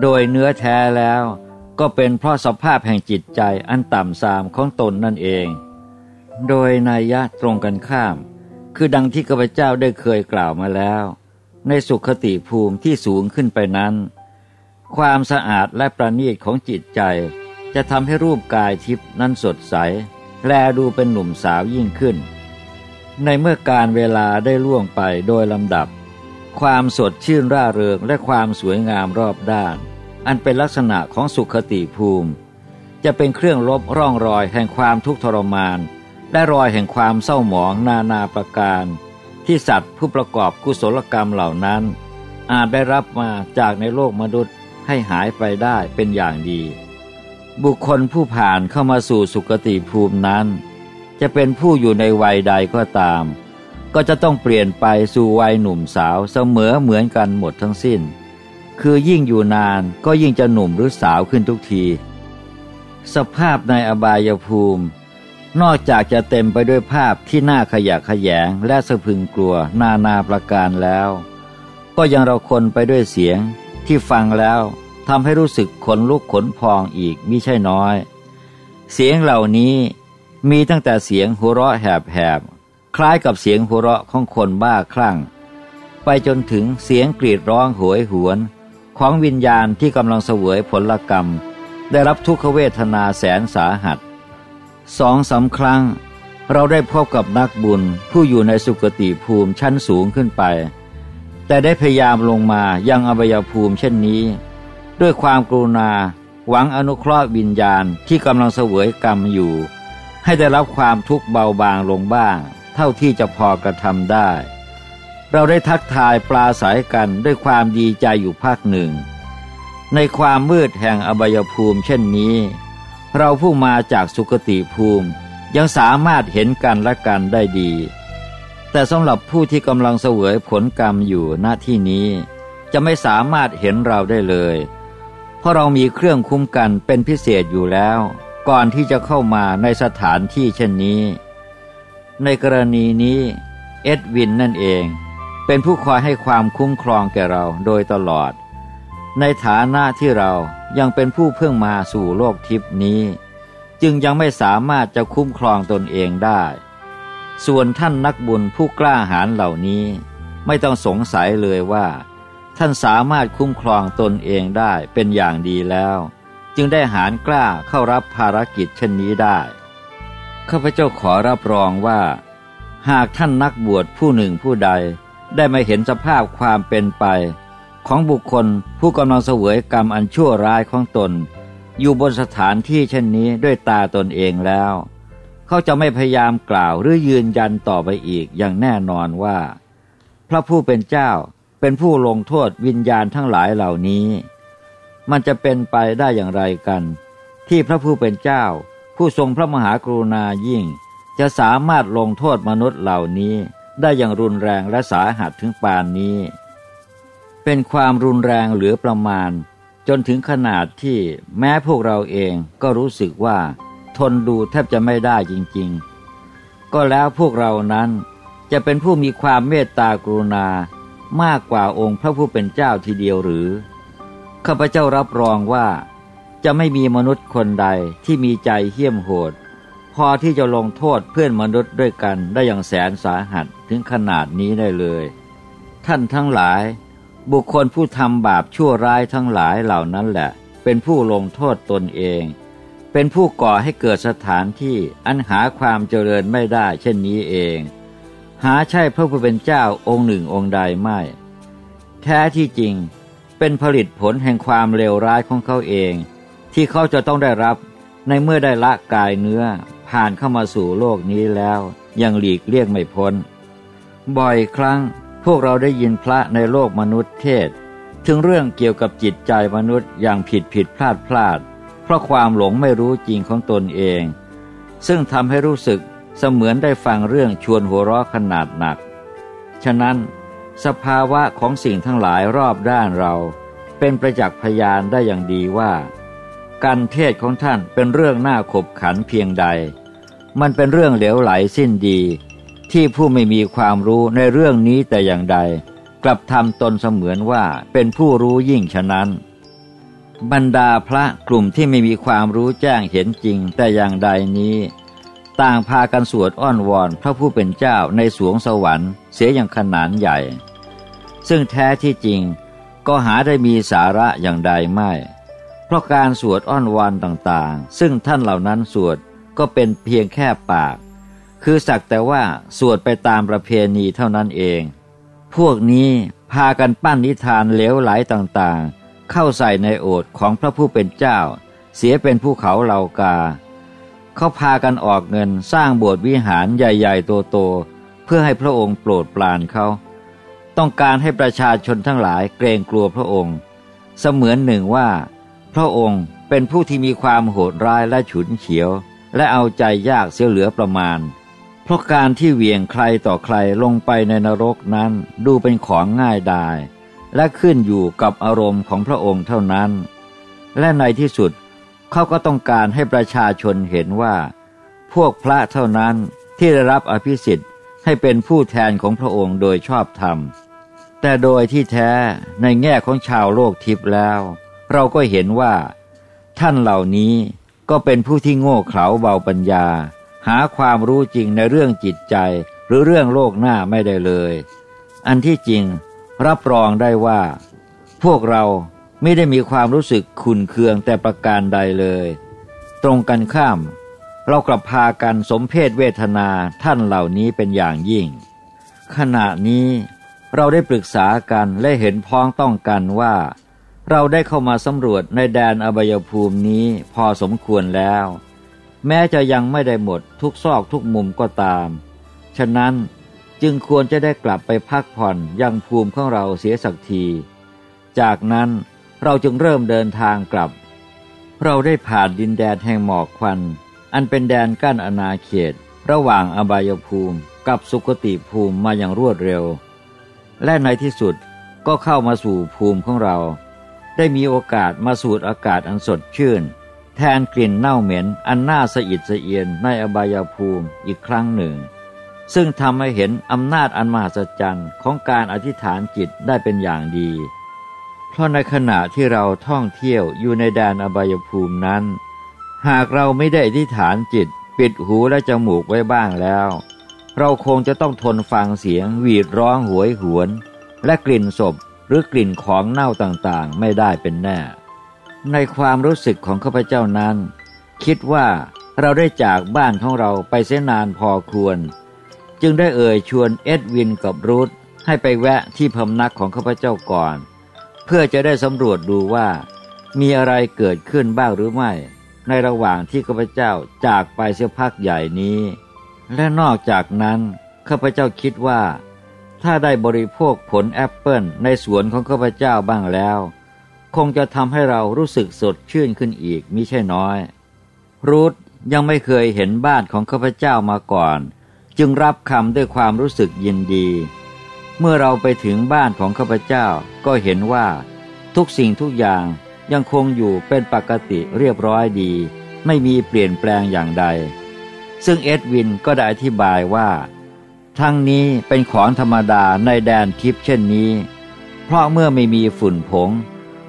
[SPEAKER 1] โดยเนื้อแท้แล้วก็เป็นเพราะสภาพแห่งจิตใจอันต่ำทรามของตนนั่นเอง โดยนัยยะตรงกันข้าม คือดังที่ข้าพเจ้าได้เคยกล่าวมาแล้ว ในสุขติภูมิที่สูงขึ้นไปนั้น ความสะอาดและประณีตของจิตใจ จะทำให้รูปกายทิพนั้นสดใส แลดูเป็นหนุ่มสาวยิ่งขึ้น ในเมื่อการเวลาได้ล่วงไปโดยลำดับ ความสดชื่นร่าเริงและความสวยงามรอบด้าน อันเป็นลักษณะของสุขติภูมิ จะเป็นเครื่องลบร่องรอยแห่งความทุกข์ทรมาน และรอยแห่งความเศร้าหมองนานาประการ ที่สัตว์ผู้ประกอบกุศลกรรมเหล่านั้น อาจได้รับมาจากในโลกมนุษย์ ให้หายไปได้เป็นอย่างดี บุคคลผู้ผ่านเข้ามาสู่สุคติภูมินั้น จะเป็นผู้อยู่ในวัยใดก็ตาม ก็จะต้องเปลี่ยนไปสู่วัยหนุ่มสาวเสมอเหมือนกันหมดทั้งสิ้น คือยิ่งอยู่นานก็ยิ่งจะหนุ่มหรือสาวขึ้นทุกที สภาพในอบายภูมิ นอกจากจะเต็มไปด้วยภาพที่น่าขยะขยงและสะพึงกลัวนานาประการแล้ว ก็ยังเราคนไปด้วยเสียง ที่ฟังแล้วทำให้รู้สึกขนลุกขนพองอีกมิใช่น้อย เสียงเหล่านี้มีตั้งแต่เสียงหัวเราะแหบๆคล้ายกับเสียงหัวเราะของคนบ้าคลั่ง ไปจนถึงเสียงกรีดร้องโหยหวน ของวิญญาณที่กำลังเสวยผลกรรม ได้รับทุกขเวทนาแสนสาหัสสองสาครั้ง เราได้พบกับนักบุญผู้อยู่ในสุคติภูมิชั้นสูงขึ้นไป แต่ได้พยายามลงมายังอบายภูมิเช่นนี้ ด้วยความกรุณา หวังอนุเคราะห์วิญญาณที่กำลังเสวยกรรมอยู่ ให้ได้รับความทุกข์เบาบางลงบ้าง เท่าที่จะพอกระทำได้ เราได้ทักทายปลาสายกันด้วยความดีใจอยู่ภาคหนึ่ง ในความมืดแห่งอบายภูมิเช่นนี้ เราผู้มาจากสุคติภูมิยังสามารถเห็นกันและกันได้ดี แต่สำหรับผู้ที่กำลังเสวยผลกรรมอยู่หน้าที่นี้ จะไม่สามารถเห็นเราได้เลย เพราะเรามีเครื่องคุ้มกันเป็นพิเศษอยู่แล้ว ก่อนที่จะเข้ามาในสถานที่เช่นนี้ ในกรณีนี้เอ็ดวินนั่นเอง เป็นผู้คอยให้ความคุ้มครองแก่เราโดยตลอด ในฐานะที่เรายังเป็นผู้เพิ่งมาสู่โลกทิพนี้ จึงยังไม่สามารถจะคุ้มครองตนเองได้ ส่วนท่านนักบุญผู้กล้าหาญเหล่านี้ ไม่ต้องสงสัยเลยว่า ท่านสามารถคุ้มครองตนเองได้เป็นอย่างดีแล้ว จึงได้หารกล้าเข้ารับภารกิจเช่นนี้ได้ข้าพเจ้าขอรับรองว่า หากท่านนักบวชผู้หนึ่งผู้ใด ได้มาเห็นสภาพความเป็นไป ของบุคคลผู้กำลังเสวยกรรมอันชั่วร้ายของตน อยู่บนสถานที่เช่นนี้ด้วยตาตนเองแล้ว เขาจะไม่พยายามกล่าวหรือยืนยันต่อไปอีกอย่างแน่นอนว่า พระผู้เป็นเจ้าเป็นผู้ลงโทษวิญญาณทั้งหลายเหล่านี้ มันจะเป็นไปได้อย่างไรกัน ที่พระผู้เป็นเจ้า ผู้ทรงพระมหากรุณายิ่ง จะสามารถลงโทษมนุษย์เหล่านี้ได้อย่างรุนแรงและสาหัสถึงปานนี้ เป็นความรุนแรงเหลือประมาณ จนถึงขนาดที่แม้พวกเราเองก็รู้สึกว่า ทนดูแทบจะไม่ได้จริงๆ ก็แล้วพวกเรานั้นจะเป็นผู้มีความเมตตากรุณามากกว่าองค์พระผู้เป็นเจ้าทีเดียวหรือ ข้าพเจ้ารับรองว่า จะไม่มีมนุษย์คนใดที่มีใจเหี้ยมโหด พอที่จะลงโทษเพื่อนมนุษย์ด้วยกันได้อย่างแสนสาหัสถึงขนาดนี้ได้เลย ท่านทั้งหลาย บุคคลผู้ทำบาปชั่วร้ายทั้งหลายเหล่านั้นแหละ เป็นผู้ลงโทษตนเอง เป็นผู้ก่อให้เกิดสถานที่อันหาความเจริญไม่ได้เช่นนี้เอง หาใช่พระผู้เป็นเจ้าองค์หนึ่งองค์ใดไม่ แท้ที่จริงเป็นผลิตผลแห่งความเลวร้ายของเขาเอง ที่เขาจะต้องได้รับในเมื่อได้ละกายเนื้อผ่านเข้ามาสู่โลกนี้แล้วยังหลีกเลี่ยงไม่พ้น บ่อยครั้งพวกเราได้ยินพระในโลกมนุษย์เทศ ถึงเรื่องเกี่ยวกับจิตใจมนุษย์อย่างผิดผิดพลาดพลาด เพราะความหลงไม่รู้จริงของตนเอง ซึ่งทำให้รู้สึกเสมือนได้ฟังเรื่องชวนหัวเราะขนาดหนัก ฉะนั้น สภาวะของสิ่งทั้งหลายรอบด้านเรา เป็นประจักษ์พยานได้อย่างดีว่า การเทศของท่านเป็นเรื่องน่าขบขันเพียงใด มันเป็นเรื่องเหลวไหลสิ้นดี ที่ผู้ไม่มีความรู้ในเรื่องนี้แต่อย่างใด กลับทำตนเสมือนว่าเป็นผู้รู้ยิ่งฉะนั้น บรรดาพระกลุ่มที่ไม่มีความรู้แจ้งเห็นจริงแต่อย่างใดนี้ ต่างพากันสวดอ้อนวอนพระผู้เป็นเจ้าในสวงสวรรค์เสียอย่างขนานใหญ่ ซึ่งแท้ที่จริงก็หาได้มีสาระอย่างใดไม่ เพราะการสวดอ้อนวอนต่างๆ ซึ่งท่านเหล่านั้นสวดก็เป็นเพียงแค่ปาก คือสักแต่ว่าสวดไปตามประเพณีเท่านั้นเอง พวกนี้พากันปั้นนิทานเลวไหลต่างๆ เข้าใส่ในโอทของพระผู้เป็นเจ้า เสียเป็นภูเขาเหล่ากา เขาพากันออกเงินสร้างโบสถ์วิหารใหญ่ๆโตๆเพื่อให้พระองค์โปรดปรานเขา ต้องการให้ประชาชนทั้งหลายเกรงกลัวพระองค์ เสมือนหนึ่งว่า พระองค์เป็นผู้ที่มีความโหดร้ายและฉุนเฉียว และเอาใจยากเสียเหลือประมาณ เพราะการที่เวียงใครต่อใครลงไปในนรกนั้นดูเป็นของง่ายดาย และขึ้นอยู่กับอารมณ์ของพระองค์เท่านั้น และในที่สุดเขาก็ต้องการให้ประชาชนเห็นว่า พวกพระเท่านั้นที่ได้รับอภิสิทธิ์ให้เป็นผู้แทนของพระองค์โดยชอบธรรม แต่โดยที่แท้ในแง่ของชาวโลกทิพย์แล้ว เราก็เห็นว่า ท่านเหล่านี้ก็เป็นผู้ที่โง่เขลาเบาปัญญา หาความรู้จริงในเรื่องจิตใจหรือเรื่องโลกหน้าไม่ได้เลย อันที่จริง รับรองได้ว่า พวกเราไม่ได้มีความรู้สึกขุนเคืองแต่ประการใดเลย ตรงกันข้าม เรากลับพากันสมเพศเวทนาท่านเหล่านี้เป็นอย่างยิ่ง ขณะนี้เราได้ปรึกษากันและเห็นพ้องต้องกันว่า เราได้เข้ามาสำรวจในแดนอบยภูมินี้พอสมควรแล้ว แม้จะยังไม่ได้หมดทุกซอกทุกมุมก็ตาม ฉะนั้น จึงควรจะได้กลับไปพักผ่อนยังภูมิของเราเสียสักที จากนั้นเราจึงเริ่มเดินทางกลับ เราได้ผ่านดินแดนแห่งหมอกควัน อันเป็นแดนกั้นอนาเขต ระหว่างอบายภูมิกับสุคติภูมิมาอย่างรวดเร็ว และในที่สุดก็เข้ามาสู่ภูมิของเรา ได้มีโอกาสมาสูดอากาศอันสดชื่น แทนกลิ่นเน่าเหม็นอันน่าสะอิดสะเอียนในอบายภูมิอีกครั้งหนึ่ง ซึ่งทำให้เห็นอำนาจอันมหัศจรรย์ของการอธิษฐานจิตได้เป็นอย่างดี เพราะในขณะที่เราท่องเที่ยวอยู่ในแดนอบายภูมินั้น หากเราไม่ได้อธิษฐานจิต ปิดหูและจมูกไว้บ้างแล้ว เราคงจะต้องทนฟังเสียง หวีดร้องหวยหวน และกลิ่นศพหรือกลิ่นของเน่าต่างๆ ไม่ได้เป็นแน่ ในความรู้สึกของข้าพเจ้านั้น คิดว่าเราได้จากบ้านของเราไปเสนานพอควร จึงได้เอ่ยชวนเอ็ดวินกับรูธให้ไปแวะที่พำนักของข้าพเจ้าก่อน เพื่อจะได้สำรวจดูว่า มีอะไรเกิดขึ้นบ้างหรือไม่ ในระหว่างที่ข้าพเจ้าจากไปเสียพักใหญ่นี้ และนอกจากนั้นข้าพเจ้าคิดว่า ถ้าได้บริโภคผลแอปเปิลในสวนของข้าพเจ้าบ้างแล้ว คงจะทำให้เรารู้สึกสดชื่นขึ้นอีกมิใช่น้อย รูธยังไม่เคยเห็นบ้านของข้าพเจ้ามาก่อน จึงรับคำด้วยความรู้สึกยินดี เมื่อเราไปถึงบ้านของข้าพเจ้าก็เห็นว่า ทุกสิ่งทุกอย่างยังคงอยู่เป็นปกติเรียบร้อยดี ไม่มีเปลี่ยนแปลงอย่างใด ซึ่งเอ็ดวินก็ได้อธิบายว่า ทั้งนี้เป็นของธรรมดาในแดนทิพย์เช่นนี้ เพราะเมื่อไม่มีฝุ่นผง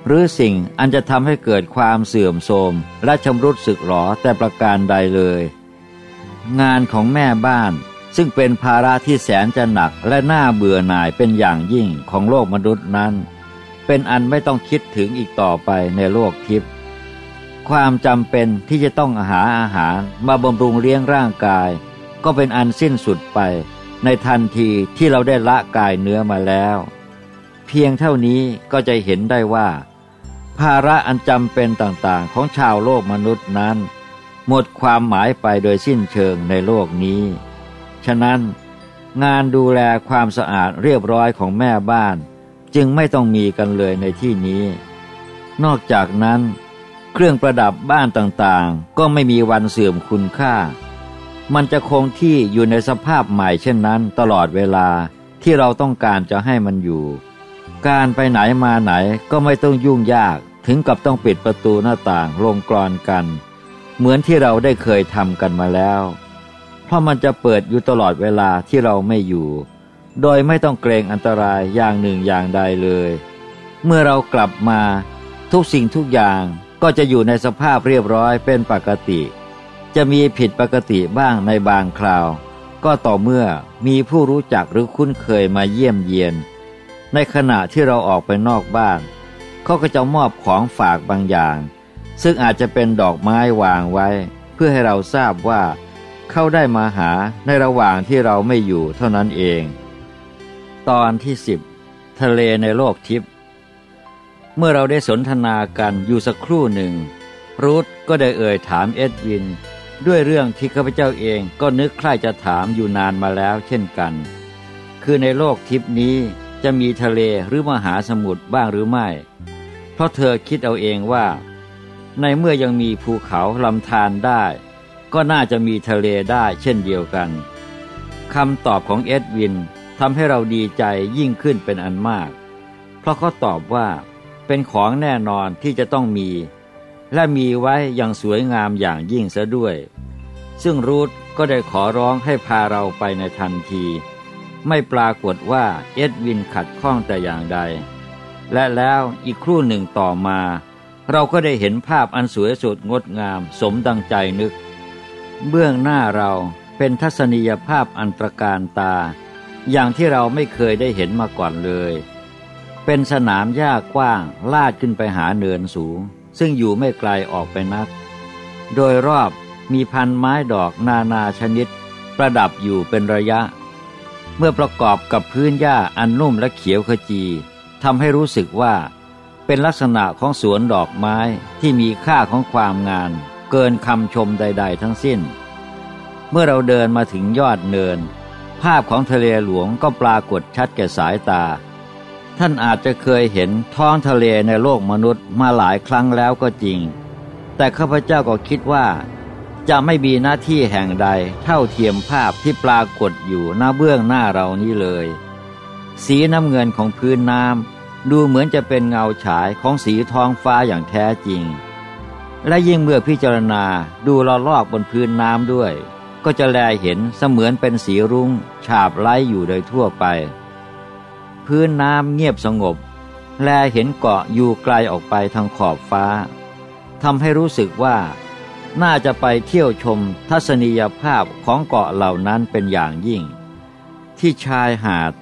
[SPEAKER 1] หรือสิ่งอันจะทำให้เกิดความเสื่อมโทรมและชำรุดสึกหรอแต่ประการใดเลย งานของแม่บ้าน ซึ่งเป็นภาระที่แสนจะหนักและน่าเบื่อหน่ายเป็นอย่างยิ่งของโลกมนุษย์นั้น เป็นอันไม่ต้องคิดถึงอีกต่อไปในโลกทิพย์ความจำเป็นที่จะต้องหาอาหารมาบำรุงเลี้ยงร่างกาย ก็เป็นอันสิ้นสุดไป ในทันทีที่เราได้ละกายเนื้อมาแล้ว เพียงเท่านี้ก็จะเห็นได้ว่า ภาระอันจำเป็นต่างๆ ของชาวโลกมนุษย์นั้น หมดความหมายไปโดยสิ้นเชิงในโลกนี้ ฉะนั้น งานดูแลความสะอาดเรียบร้อยของแม่บ้าน จึงไม่ต้องมีกันเลยในที่นี้ นอกจากนั้น เครื่องประดับบ้านต่างๆ ก็ไม่มีวันเสื่อมคุณค่า มันจะคงที่อยู่ในสภาพใหม่เช่นนั้นตลอดเวลาที่เราต้องการจะให้มันอยู่ การไปไหนมาไหนก็ไม่ต้องยุ่งยากถึงกับต้องปิดประตูหน้าต่างลงกรอนกัน เหมือนที่เราได้เคยทำกันมาแล้ว เพราะมันจะเปิดอยู่ตลอดเวลาที่เราไม่อยู่ โดยไม่ต้องเกรงอันตรายอย่างหนึ่งอย่างใดเลย เมื่อเรากลับมา ทุกสิ่งทุกอย่างก็จะอยู่ในสภาพเรียบร้อยเป็นปกติ จะมีผิดปกติบ้างในบางคราว ก็ต่อเมื่อมีผู้รู้จักหรือคุ้นเคยมาเยี่ยมเยียน ในขณะที่เราออกไปนอกบ้านเขาก็จะมอบของฝากบางอย่าง ซึ่งอาจจะเป็นดอกไม้วางไว้ เพื่อให้เราทราบว่า เข้าได้มาหาในระหว่างที่เราไม่อยู่เท่านั้นเอง ตอนที่สิบทะเลในโลกทิพย์เมื่อเราได้สนทนากันอยู่สักครู่หนึ่ง รูธก็ได้เอ่ยถามเอ็ดวิน ด้วยเรื่องที่ข้าพเจ้าเองก็นึกใคร่จะถามอยู่นานมาแล้วเช่นกัน คือในโลกทิพย์นี้จะมีทะเลหรือมหาสมุทรบ้างหรือไม่ เพราะเธอคิดเอาเองว่า ในเมื่อยังมีภูเขาลำธารได้ ก็น่าจะมีทะเลได้เช่นเดียวกันคำตอบของเอ็ดวินทำให้เราดีใจยิ่งขึ้นเป็นอันมาก เพราะเขาตอบว่าเป็นของแน่นอนที่จะต้องมี และมีไว้อย่างสวยงามอย่างยิ่งซะด้วย ซึ่งรูทก็ได้ขอร้องให้พาเราไปในทันที ไม่ปรากฏว่าเอ็ดวินขัดข้องแต่อย่างใด และแล้วอีกครู่หนึ่งต่อมา เราก็ได้เห็นภาพอันสวยสดงดงามสมดังใจนึก เบื้องหน้าเราเป็นทัศนียภาพอันตรการตา อย่างที่เราไม่เคยได้เห็นมาก่อนเลย เป็นสนามหญ้ากว้างลาดขึ้นไปหาเนินสูง ซึ่งอยู่ไม่ไกลออกไปนัก โดยรอบมีพันไม้ดอกนานาชนิด ประดับอยู่เป็นระยะ เมื่อประกอบกับพื้นหญ้าอันนุ่มและเขียวขจีทำให้รู้สึกว่า เป็นลักษณะของสวนดอกไม้ที่มีค่าของความงาน เกินคำชมใด ๆ ทั้งสิ้น เมื่อเราเดินมาถึงยอดเนิน ภาพของทะเลหลวงก็ปรากฏชัดแก่สายตา ท่านอาจจะเคยเห็นท้องทะเลในโลกมนุษย์มาหลายครั้งแล้วก็จริง แต่ข้าพเจ้าก็คิดว่า จะไม่มีหน้าที่แห่งใดเท่าเทียมภาพที่ปรากฏอยู่หน้าเบื้องหน้าเรานี้เลย สีน้ำเงินของพื้นน้ำดูเหมือนจะเป็นเงาฉายของสีท้องฟ้าอย่างแท้จริง และยิ่งเมื่อพิจารณาดูลอลอกบนพื้นน้ำด้วย ก็จะแลเห็นเสมือนเป็นสีรุ้ง ฉาบไล้อยู่โดยทั่วไป พื้นน้ำเงียบสงบ แลเห็นเกาะอยู่ไกลออกไปทางขอบฟ้าทำให้รู้สึกว่า น่าจะไปเที่ยวชมทัศนียภาพของเกาะเหล่านั้นเป็นอย่างยิ่ง ที่ชายหาด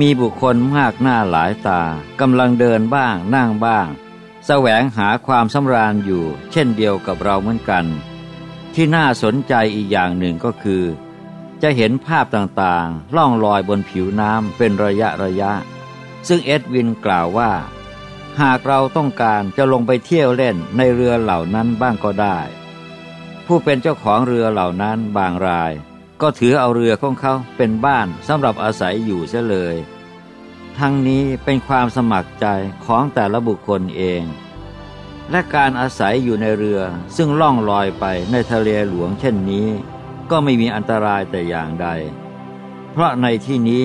[SPEAKER 1] มีบุคคลมากหน้าหลายตากำลังเดินบ้างนั่งบ้าง แสวงหาความสำราญอยู่เช่นเดียวกับเราเหมือนกัน ที่น่าสนใจอีกอย่างหนึ่งก็คือ จะเห็นภาพต่างๆ ล่องลอยบนผิวน้ำเป็นระยะระยะ ซึ่งเอ็ดวินกล่าวว่า หากเราต้องการจะลงไปเที่ยวเล่นในเรือเหล่านั้นบ้างก็ได้ ผู้เป็นเจ้าของเรือเหล่านั้นบางราย ก็ถือเอาเรือของเขาเป็นบ้านสำหรับอาศัยอยู่เสียเลย ทั้งนี้เป็นความสมัครใจของแต่ละบุคคลเอง และการอาศัยอยู่ในเรือซึ่งล่องลอยไปในทะเลหลวงเช่นนี้ ก็ไม่มีอันตรายแต่อย่างใด เพราะในที่นี้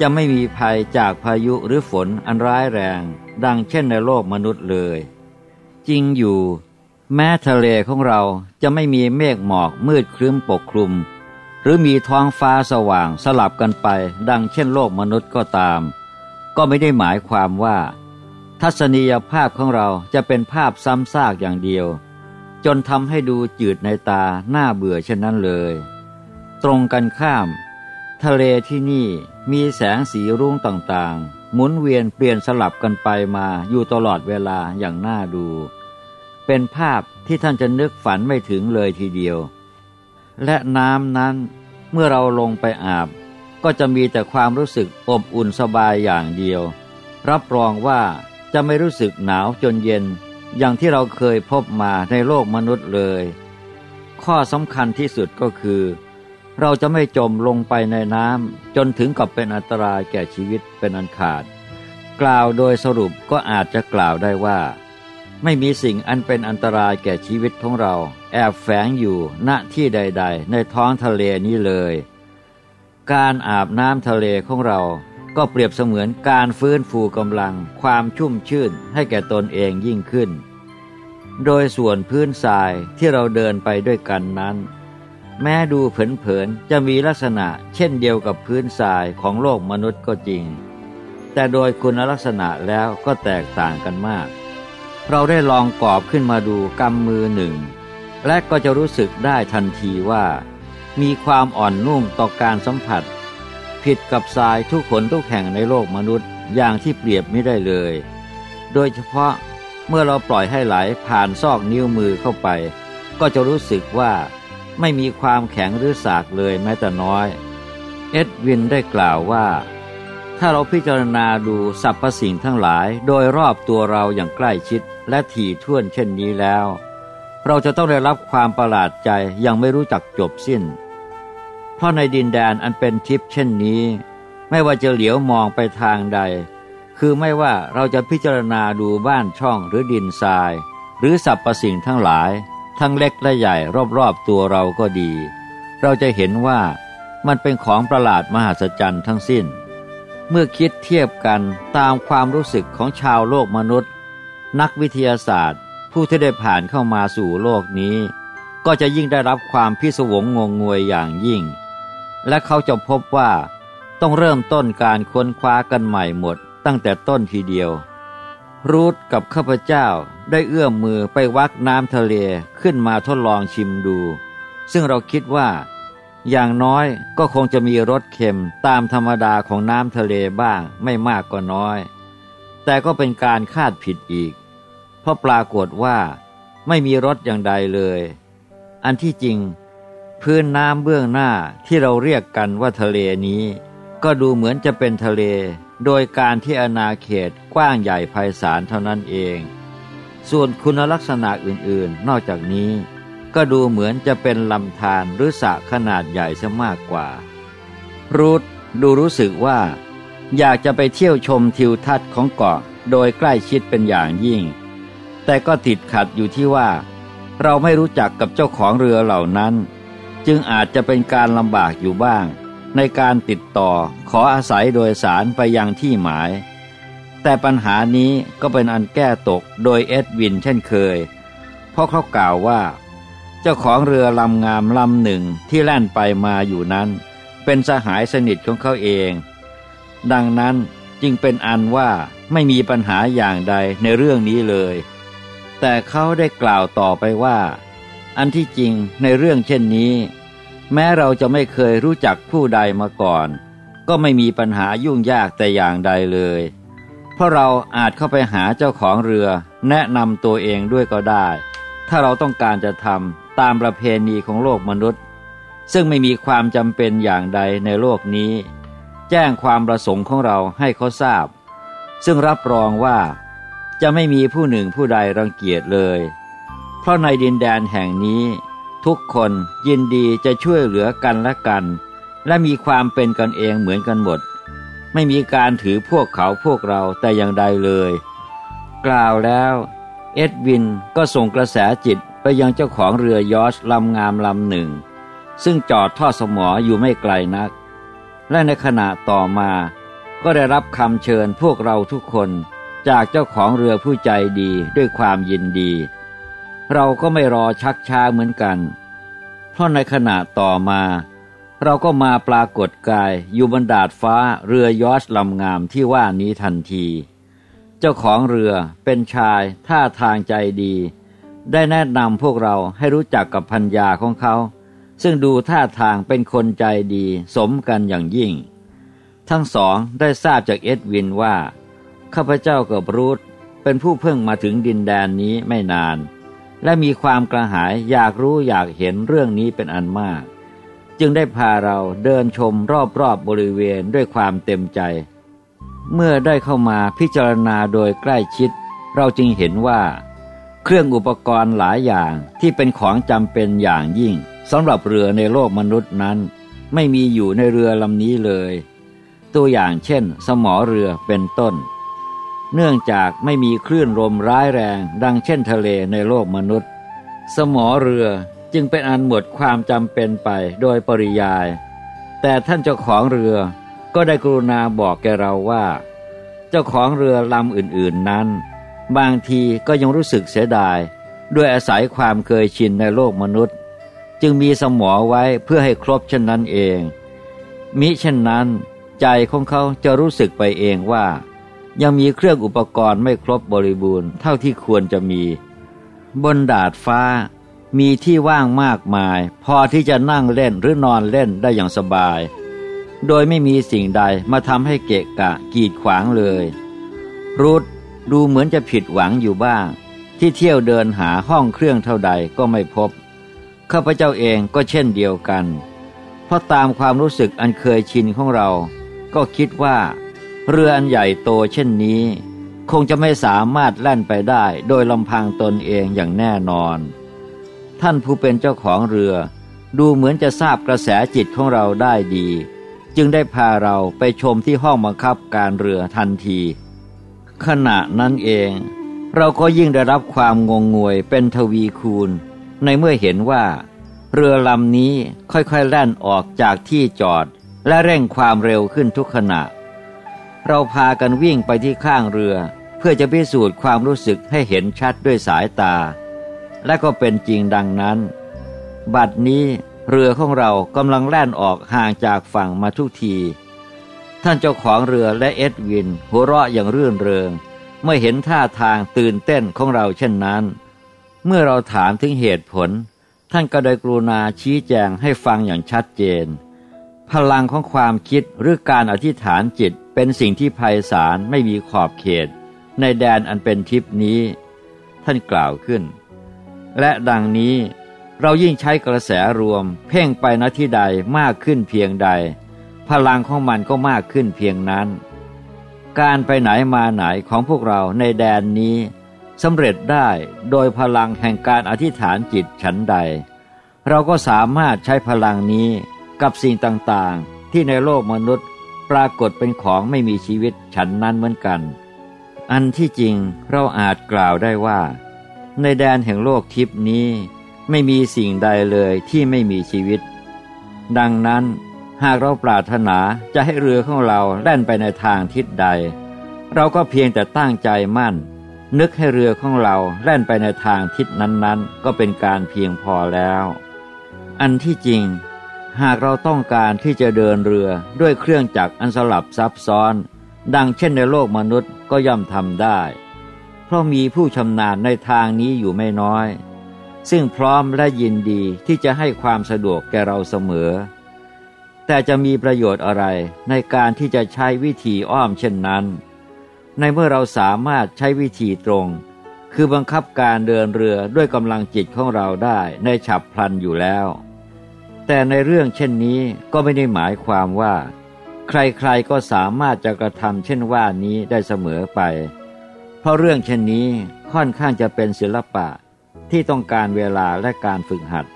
[SPEAKER 1] จะไม่มีภัยจากพายุหรือฝนอันร้ายแรง ดังเช่นในโลกมนุษย์เลย จริงอยู่ แม้ทะเลของเราจะไม่มีเมฆหมอกมืดครึ้มปกคลุม หรือมีท้องฟ้าสว่างสลับกันไป ดังเช่นโลกมนุษย์ก็ตาม ก็ไม่ได้หมายความว่า ทัศนียภาพของเราจะเป็นภาพซ้ำซากอย่างเดียว จนทำให้ดูจืดในตาหน้าเบื่อเช่นนั้นเลย ตรงกันข้าม ทะเลที่นี่มีแสงสีรุ้งต่างๆ หมุนเวียนเปลี่ยนสลับกันไปมาอยู่ตลอดเวลาอย่างน่าดู เป็นภาพที่ท่านจะนึกฝันไม่ถึงเลยทีเดียว และน้ำนั้นเมื่อเราลงไปอาบ ก็จะมีแต่ความรู้สึกอบอุ่นสบายอย่างเดียว รับรองว่าจะไม่รู้สึกหนาวจนเย็น อย่างที่เราเคยพบมาในโลกมนุษย์เลย ข้อสำคัญที่สุดก็คือ เราจะไม่จมลงไปในน้ำจนถึงกับเป็นอันตรายแก่ชีวิตเป็นอันขาด กล่าวโดยสรุปก็อาจจะกล่าวได้ว่า ไม่มีสิ่งอันเป็นอันตรายแก่ชีวิตของเรา แอบแฝงอยู่ณที่ใด ๆ ในท้องทะเลนี้เลย การอาบน้ำทะเลของเรา ก็เปรียบเสมือนการฟื้นฟูกำลังความชุ่มชื่นให้แก่ตนเองยิ่งขึ้น โดยส่วนพื้นทรายที่เราเดินไปด้วยกันนั้น แม้ดูเผินๆจะมีลักษณะเช่นเดียวกับพื้นทรายของโลกมนุษย์ก็จริง แต่โดยคุณลักษณะแล้วก็แตกต่างกันมาก เราได้ลองกอบขึ้นมาดูกำมือหนึ่ง และก็จะรู้สึกได้ทันทีว่า มีความอ่อนนุ่มต่อการสัมผัส ผิดกับทรายทุกขนทุกแห่งในโลกมนุษย์อย่างที่เปรียบไม่ได้เลย โดยเฉพาะเมื่อเราปล่อยให้ไหลผ่านซอกนิ้วมือเข้าไป ก็จะรู้สึกว่าไม่มีความแข็งหรือสากเลยแม้แต่น้อย เอ็ดวินได้กล่าวว่า ถ้าเราพิจารณาดูสรรพสิ่งทั้งหลายโดยรอบตัวเราอย่างใกล้ชิดและถี่ถ้วนเช่นนี้แล้ว เราจะต้องได้รับความประหลาดใจยังไม่รู้จักจบสิ้น เพราะในดินแดนอันเป็นทิพย์เช่นนี้ ไม่ว่าจะเหลียวมองไปทางใด คือไม่ว่าเราจะพิจารณาดูบ้านช่องหรือดินทราย หรือสรรพสิ่งทั้งหลาย ทั้งเล็กและใหญ่รอบๆตัวเราก็ดี เราจะเห็นว่ามันเป็นของประหลาดมหัศจรรย์ทั้งสิ้น เมื่อคิดเทียบกันตามความรู้สึกของชาวโลกมนุษย์ นักวิทยาศาสตร์ ผู้ที่ได้ผ่านเข้ามาสู่โลกนี้ ก็จะยิ่งได้รับความพิศวงงงงวยอย่างยิ่ง และเขาจะพบว่าต้องเริ่มต้นการค้นคว้ากันใหม่หมดตั้งแต่ต้นทีเดียว รูทกับข้าพเจ้าได้เอื้อมมือไปวักน้ำทะเลขึ้นมาทดลองชิมดู ซึ่งเราคิดว่า อย่างน้อยก็คงจะมีรสเค็มตามธรรมดาของน้ำทะเลบ้างไม่มากก็น้อย แต่ก็เป็นการคาดผิดอีก เพราะปรากฏว่า ไม่มีรถอย่างใดเลย อันที่จริง พื้นน้ำเบื้องหน้าที่เราเรียกกันว่าทะเลนี้ ก็ดูเหมือนจะเป็นทะเล โดยการที่อนาเขตกว้างใหญ่ไพศาลเท่านั้นเอง ส่วนคุณลักษณะอื่นๆ นอกจากนี้ ก็ดูเหมือนจะเป็นลำธารหรือสระขนาดใหญ่ซะมากกว่า รูทดูรู้สึกว่า อยากจะไปเที่ยวชมทิวทัศน์ของเกาะโดยใกล้ชิดเป็นอย่างยิ่ง แต่ก็ติดขัดอยู่ที่ว่า เราไม่รู้จักกับเจ้าของเรือเหล่านั้น จึงอาจจะเป็นการลำบากอยู่บ้าง ในการติดต่อขออาศัยโดยสารไปยังที่หมาย แต่ปัญหานี้ก็เป็นอันแก้ตกโดยเอ็ดวินเช่นเคย เพราะเขากล่าวว่า เจ้าของเรือลำงามลำหนึ่งที่แล่นไปมาอยู่นั้น เป็นสหายสนิทของเขาเอง ดังนั้นจึงเป็นอันว่าไม่มีปัญหาอย่างใดในเรื่องนี้เลย แต่เขาได้กล่าวต่อไปว่า อันที่จริงในเรื่องเช่นนี้ แม้เราจะไม่เคยรู้จักผู้ใดมาก่อน ก็ไม่มีปัญหายุ่งยากแต่อย่างใดเลย เพราะเราอาจเข้าไปหาเจ้าของเรือ แนะนำตัวเองด้วยก็ได้ ถ้าเราต้องการจะทำตามประเพณีของโลกมนุษย์ ซึ่งไม่มีความจำเป็นอย่างใดในโลกนี้ แจ้งความประสงค์ของเราให้เขาทราบ ซึ่งรับรองว่าจะไม่มีผู้หนึ่งผู้ใดรังเกียจเลย ราะในดินแดนแห่งนี้ ทุกคนยินดีจะช่วยเหลือกันและกัน และมีความเป็นกันเองเหมือนกันหมด ไม่มีการถือพวกเขาพวกเราแต่อย่างใดเลย กล่าวแล้วเอ็ดวินก็ส่งกระแสจิตไปยังเจ้าของเรือยอชลำงามลำหนึ่ง ซึ่งจอดท่อสมออยู่ไม่ไกลนัก และในขณะต่อมาก็ได้รับคำเชิญพวกเราทุกคนจากเจ้าของเรือผู้ใจดีด้วยความยินดี เราก็ไม่รอชักช้าเหมือนกัน เพราะในขณะต่อมา เราก็มาปรากฏกายอยู่บนดาดฟ้าเรือยอชลำงามที่ว่านี้ทันที เจ้าของเรือเป็นชายท่าทางใจดี ได้แนะนำพวกเราให้รู้จักกับพัญญาของเขา ซึ่งดูท่าทางเป็นคนใจดีสมกันอย่างยิ่ง ทั้งสองได้ทราบจากเอ็ดวินว่า ข้าพเจ้ากับรูธเป็นผู้เพิ่งมาถึงดินแดนนี้ไม่นาน และมีความกระหายอยากรู้อยากเห็นเรื่องนี้เป็นอันมาก จึงได้พาเราเดินชมรอบๆบบริเวณด้วยความเต็มใจ เมื่อได้เข้ามาพิจารณาโดยใกล้ชิด เราจึงเห็นว่า เครื่องอุปกรณ์หลายอย่างที่เป็นของจำเป็นอย่างยิ่งสำหรับเรือในโลกมนุษย์นั้น ไม่มีอยู่ในเรือลำนี้เลย ตัวอย่างเช่น สมอเรือเป็นต้น เนื่องจากไม่มีคลื่นลมร้ายแรงดังเช่นทะเลในโลกมนุษย์ สมอเรือจึงเป็นอันหมดความจำเป็นไปโดยปริยาย แต่ท่านเจ้าของเรือก็ได้กรุณาบอกแกเราว่า เจ้าของเรือลำอื่นๆนั้น บางทีก็ยังรู้สึกเสียดาย ด้วยอาศัยความเคยชินในโลกมนุษย์ จึงมีสมอไว้เพื่อให้ครบเช่นนั้นเอง มิเช่นนั้น ใจของเขาจะรู้สึกไปเองว่า ยังมีเครื่องอุปกรณ์ไม่ครบบริบูรณ์เท่าที่ควรจะมี บนดาดฟ้า มีที่ว่างมากมาย พอที่จะนั่งเล่นหรือนอนเล่นได้อย่างสบาย โดยไม่มีสิ่งใดมาทำให้เกะกะกีดขวางเลย รูทดูเหมือนจะผิดหวังอยู่บ้าง ที่เที่ยวเดินหาห้องเครื่องเท่าใดก็ไม่พบข้าพเจ้าเองก็เช่นเดียวกัน เพราะตามความรู้สึกอันเคยชินของเรา ก็คิดว่า เรืออันใหญ่โตเช่นนี้ คงจะไม่สามารถแล่นไปได้โดยลำพังตนเองอย่างแน่นอน ท่านผู้เป็นเจ้าของเรือ ดูเหมือนจะทราบกระแสจิตของเราได้ดี จึงได้พาเราไปชมที่ห้องบังคับการเรือทันที ขณะนั้นเอง เราก็ยิ่งได้รับความงงงวยเป็นทวีคูณ ในเมื่อเห็นว่า เรือลำนี้ค่อยๆแล่นออกจากที่จอด และเร่งความเร็วขึ้นทุกขณะ เราพากันวิ่งไปที่ข้างเรือ เพื่อจะพิสูจน์ความรู้สึกให้เห็นชัดด้วยสายตา และก็เป็นจริงดังนั้น บัดนี้เรือของเรากำลังแล่นออกห่างจากฝั่งมาทุกที ท่านเจ้าของเรือและเอ็ดวิน หัวเราะอย่างรื่นเริง เมื่อเห็นท่าทางตื่นเต้นของเราเช่นนั้น เมื่อเราถามถึงเหตุผล ท่านก็ได้กรุณาชี้แจงให้ฟังอย่างชัดเจน พลังของความคิดหรือการอธิษฐานจิตเป็นสิ่งที่ไพศาลไม่มีขอบเขต ในแดนอันเป็นทิพนี้ ท่านกล่าวขึ้น และดังนี้เรายิ่งใช้กระแสรวม เพ่งไปณที่ใดมากขึ้นเพียงใด พลังของมันก็มากขึ้นเพียงนั้น การไปไหนมาไหนของพวกเราในแดนนี้สำเร็จได้โดยพลังแห่งการอธิษฐานจิตฉันใด เราก็สามารถใช้พลังนี้ กับสิ่งต่างๆ ที่ในโลกมนุษย์ปรากฏเป็นของไม่มีชีวิตฉันนั้นเหมือนกัน อันที่จริงเราอาจกล่าวได้ว่า ในแดนแห่งโลกทิพนี้ ไม่มีสิ่งใดเลยที่ไม่มีชีวิต ดังนั้นหากเราปรารถนาจะให้เรือของเราแล่นไปในทางทิศใด เราก็เพียงแต่ตั้งใจมั่น นึกให้เรือของเราแล่นไปในทางทิศนั้นๆ ก็เป็นการเพียงพอแล้ว อันที่จริง หากเราต้องการที่จะเดินเรือด้วยเครื่องจักรอันสลับซับซ้อน ดังเช่นในโลกมนุษย์ก็ย่อมทำได้ เพราะมีผู้ชำนาญในทางนี้อยู่ไม่น้อย ซึ่งพร้อมและยินดีที่จะให้ความสะดวกแก่เราเสมอ แต่จะมีประโยชน์อะไรในการที่จะใช้วิธีอ้อมเช่นนั้น ในเมื่อเราสามารถใช้วิธีตรง คือบังคับการเดินเรือด้วยกำลังจิตของเราได้ในฉับพลันอยู่แล้ว แต่ในเรื่องเช่นนี้ก็ไม่ได้หมายความว่า ใครๆก็สามารถจะกระทำเช่นว่านี้ได้เสมอไป เพราะเรื่องเช่นนี้ค่อนข้างจะเป็นศิลปะที่ต้องการเวลาและการฝึกหัด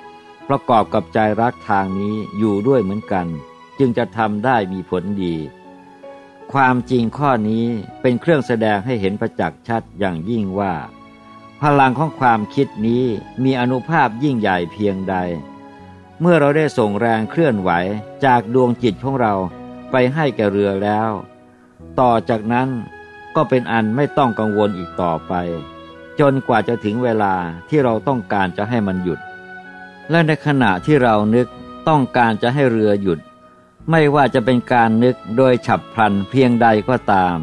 [SPEAKER 1] ประกอบกับใจรักทางนี้อยู่ด้วยเหมือนกัน จึงจะทำได้มีผลดี ความจริงข้อนี้เป็นเครื่องแสดงให้เห็นประจักษ์ชัดอย่างยิ่งว่า พลังของความคิดนี้มีอนุภาพยิ่งใหญ่เพียงใด เมื่อเราได้ส่งแรงเคลื่อนไหวจากดวงจิตของเราไปให้แก่เรือแล้ว ต่อจากนั้นก็เป็นอันไม่ต้องกังวลอีกต่อไป จนกว่าจะถึงเวลาที่เราต้องการจะให้มันหยุด และในขณะที่เรานึกต้องการจะให้เรือหยุด ไม่ว่าจะเป็นการนึกโดยฉับพลันเพียงใดก็ตาม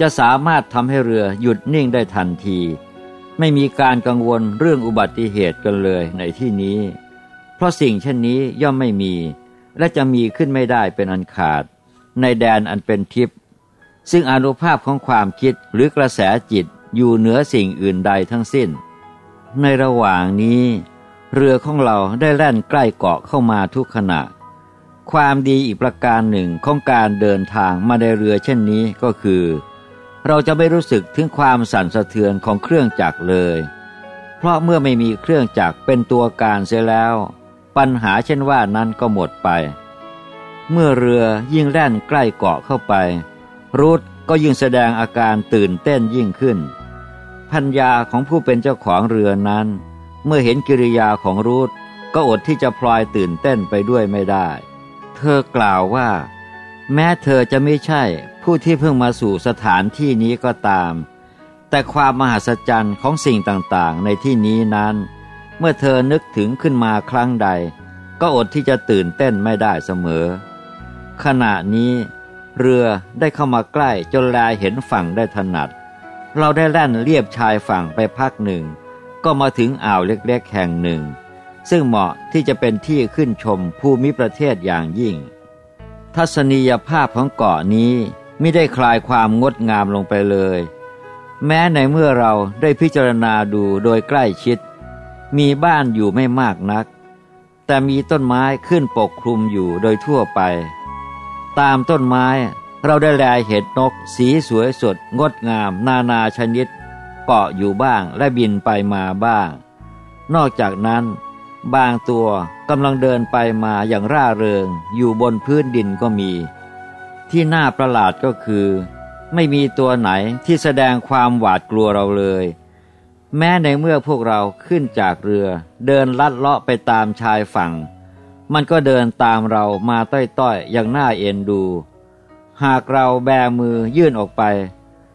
[SPEAKER 1] จะสามารถทำให้เรือหยุดนิ่งได้ทันที ไม่มีการกังวลเรื่องอุบัติเหตุกันเลยในที่นี้ เพราะสิ่งเช่นนี้ย่อมไม่มี และจะมีขึ้นไม่ได้เป็นอันขาด ในแดนอันเป็นทิพย์ซึ่งอนุภาพของความคิดหรือกระแสจิตอยู่เหนือสิ่งอื่นใดทั้งสิ้น ในระหว่างนี้ เรือของเราได้แล่นใกล้เกาะเข้ามาทุกขณะ ความดีอีกประการหนึ่งของการเดินทางมาในเรือเช่นนี้ก็คือ เราจะไม่รู้สึกถึงความสั่นสะเทือนของเครื่องจักรเลย เพราะเมื่อไม่มีเครื่องจักรเป็นตัวการเสียแล้ว ปัญหาเช่นว่านั้นก็หมดไป เมื่อเรือยิ่งแล่นใกล้เกาะเข้าไป รูทก็ยิ่งแสดงอาการตื่นเต้นยิ่งขึ้น พัญญาของผู้เป็นเจ้าของเรือนั้น เมื่อเห็นกิริยาของรูทก็อดที่จะพลอยตื่นเต้นไปด้วยไม่ได้ เธอกล่าวว่า แม้เธอจะไม่ใช่ผู้ที่เพิ่งมาสู่สถานที่นี้ก็ตาม แต่ความมหัศจรรย์ของสิ่งต่างๆ ในที่นี้นั้น เมื่อเธอนึกถึงขึ้นมาครั้งใด ก็อดที่จะตื่นเต้นไม่ได้เสมอ ขณะนี้ เรือได้เข้ามาใกล้จนแลเห็นฝั่งได้ถนัด เราได้แล่นเลียบชายฝั่งไปพักหนึ่ง ก็มาถึงอ่าวเล็กๆแห่งหนึ่ง ซึ่งเหมาะที่จะเป็นที่ขึ้นชมภูมิประเทศอย่างยิ่ง ทัศนียภาพของเกาะนี้ไม่ได้คลายความงดงามลงไปเลย แม้ในเมื่อเราได้พิจารณาดูโดยใกล้ชิด มีบ้านอยู่ไม่มากนัก แต่มีต้นไม้ขึ้นปกคลุมอยู่โดยทั่วไป ตามต้นไม้เราได้แลเห็ดนกสีสวยสดงดงาม นานาชนิด เกาะอยู่บ้างและบินไปมาบ้าง นอกจากนั้น บางตัวกำลังเดินไปมาอย่างร่าเริง อยู่บนพื้นดินก็มี ที่น่าประหลาดก็คือ ไม่มีตัวไหนที่แสดงความหวาดกลัวเราเลย แม้ในเมื่อพวกเราขึ้นจากเรือ เดินลัดเลาะไปตามชายฝั่ง มันก็เดินตามเรามาต้อยๆอย่างน่าเอ็นดู หากเราแบมือยื่นออกไป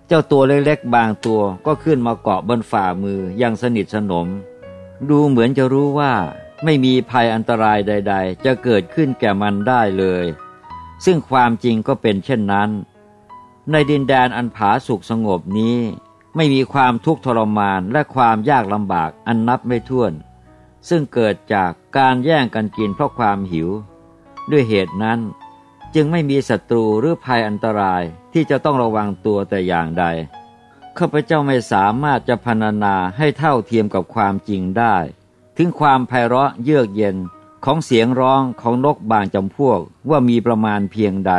[SPEAKER 1] เจ้าตัวเล็กๆบางตัวก็ขึ้นมาเกาะบนฝ่ามืออย่างสนิทสนม ดูเหมือนจะรู้ว่าไม่มีภัยอันตรายใด ๆ จะเกิดขึ้นแก่มันได้เลย ซึ่งความจริงก็เป็นเช่นนั้น ในดินแดนอันผาสุกสงบนี้ ไม่มีความทุกข์ทรมานและความยากลำบากอันนับไม่ถ้วน ซึ่งเกิดจากการแย่งกันกินเพราะความหิว ด้วยเหตุนั้น จึงไม่มีศัตรูหรือภัยอันตรายที่จะต้องระวังตัวแต่อย่างใดข้าพเจ้าไม่สามารถจะพรรณนาให้เท่าเทียมกับความจริงได้ ถึงความไพเราะเยือกเย็นของเสียงร้องของนกบางจำพวกว่ามีประมาณเพียงใด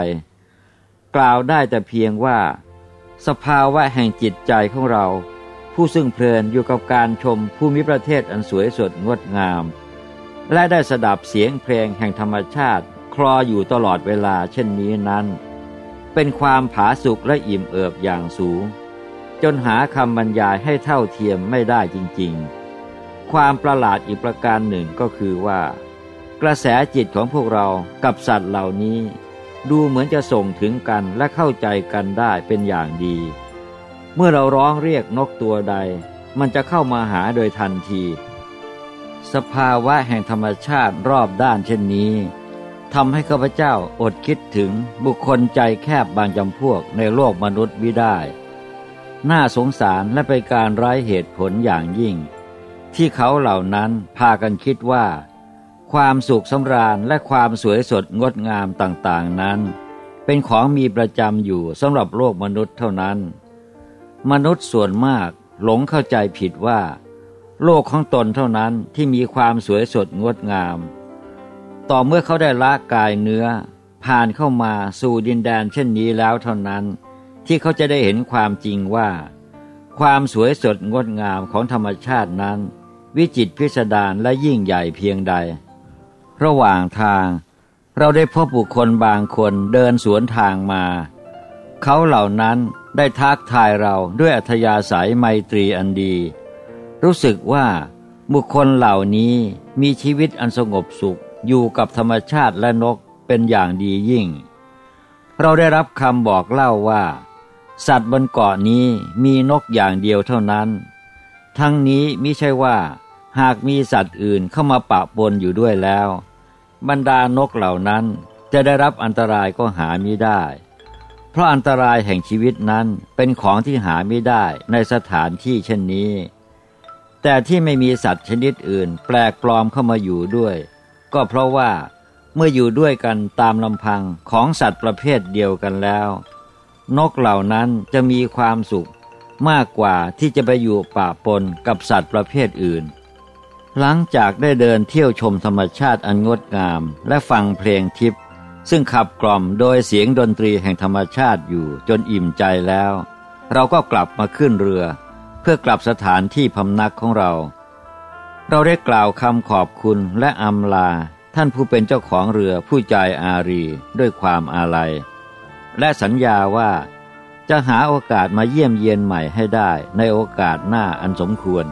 [SPEAKER 1] กล่าวได้แต่เพียงว่า สภาวะแห่งจิตใจของเรา ผู้ซึ่งเพลินอยู่กับการชมภูมิประเทศอันสวยสดงดงาม และได้สดับเสียงเพลงแห่งธรรมชาติ คลออยู่ตลอดเวลาเช่นนี้นั้น เป็นความผาสุกและอิ่มเอิบอย่างสูง จนหาคำบรรยายให้เท่าเทียมไม่ได้จริงๆ ความประหลาดอีกประการหนึ่งก็คือว่า กระแสจิตของพวกเรากับสัตว์เหล่านี้ ดูเหมือนจะส่งถึงกันและเข้าใจกันได้เป็นอย่างดี เมื่อเราร้องเรียกนกตัวใด มันจะเข้ามาหาโดยทันที สภาวะแห่งธรรมชาติรอบด้านเช่นนี้ทำให้ข้าพเจ้าอดคิดถึงบุคคลใจแคบบางจำพวกในโลกมนุษย์วิได้ น่าสงสารและเป็นการไร้เหตุผลอย่างยิ่ง ที่เขาเหล่านั้นพากันคิดว่า ความสุขสำราญและความสวยสดงดงามต่างๆนั้น เป็นของมีประจำอยู่สำหรับโลกมนุษย์เท่านั้น มนุษย์ส่วนมากหลงเข้าใจผิดว่า โลกของตนเท่านั้นที่มีความสวยสดงดงาม ต่อเมื่อเขาได้ละกายเนื้อ ผ่านเข้ามาสู่ดินแดนเช่นนี้แล้วเท่านั้น ที่เขาจะได้เห็นความจริงว่า ความสวยสดงดงามของธรรมชาตินั้น วิจิตพิสดารและยิ่งใหญ่เพียงใด ระหว่างทาง เราได้พบบุคคลบางคนเดินสวนทางมา เขาเหล่านั้นได้ทักทายเราด้วยอัธยาศัยไมตรีอันดี รู้สึกว่าบุคคลเหล่านี้มีชีวิตอันสงบสุขอยู่กับธรรมชาติและนกเป็นอย่างดียิ่ง เราได้รับคำบอกเล่าว่า สัตว์บนเกาะนี้มีนกอย่างเดียวเท่านั้น ทั้งนี้มิใช่ว่าหากมีสัตว์อื่นเข้ามาปะปนอยู่ด้วยแล้ว บรรดานกเหล่านั้นจะได้รับอันตรายก็หามิได้ เพราะอันตรายแห่งชีวิตนั้นเป็นของที่หาไม่ได้ในสถานที่เช่นนี้ แต่ที่ไม่มีสัตว์ชนิดอื่น แปลกปลอมเข้ามาอยู่ด้วย ก็เพราะว่าเมื่ออยู่ด้วยกันตามลำพังของสัตว์ประเภทเดียวกันแล้ว นกเหล่านั้นจะมีความสุขมากกว่าที่จะไปอยู่ป่าปนกับสัตว์ประเภทอื่น หลังจากได้เดินเที่ยวชมธรรมชาติอันงดงามและฟังเพลงทิพย์ซึ่งขับกล่อมโดยเสียงดนตรีแห่งธรรมชาติอยู่จนอิ่มใจแล้ว เราก็กลับมาขึ้นเรือ เพื่อกลับสถานที่พำนักของเรา เราได้กล่าวคำขอบคุณและอำลา ท่านผู้เป็นเจ้าของเรือผู้ใจอารีด้วยความอาลัย และสัญญาว่าจะหาโอกาสมาเยี่ยมเยียนใหม่ให้ได้ในโอกาสหน้าอันสมควร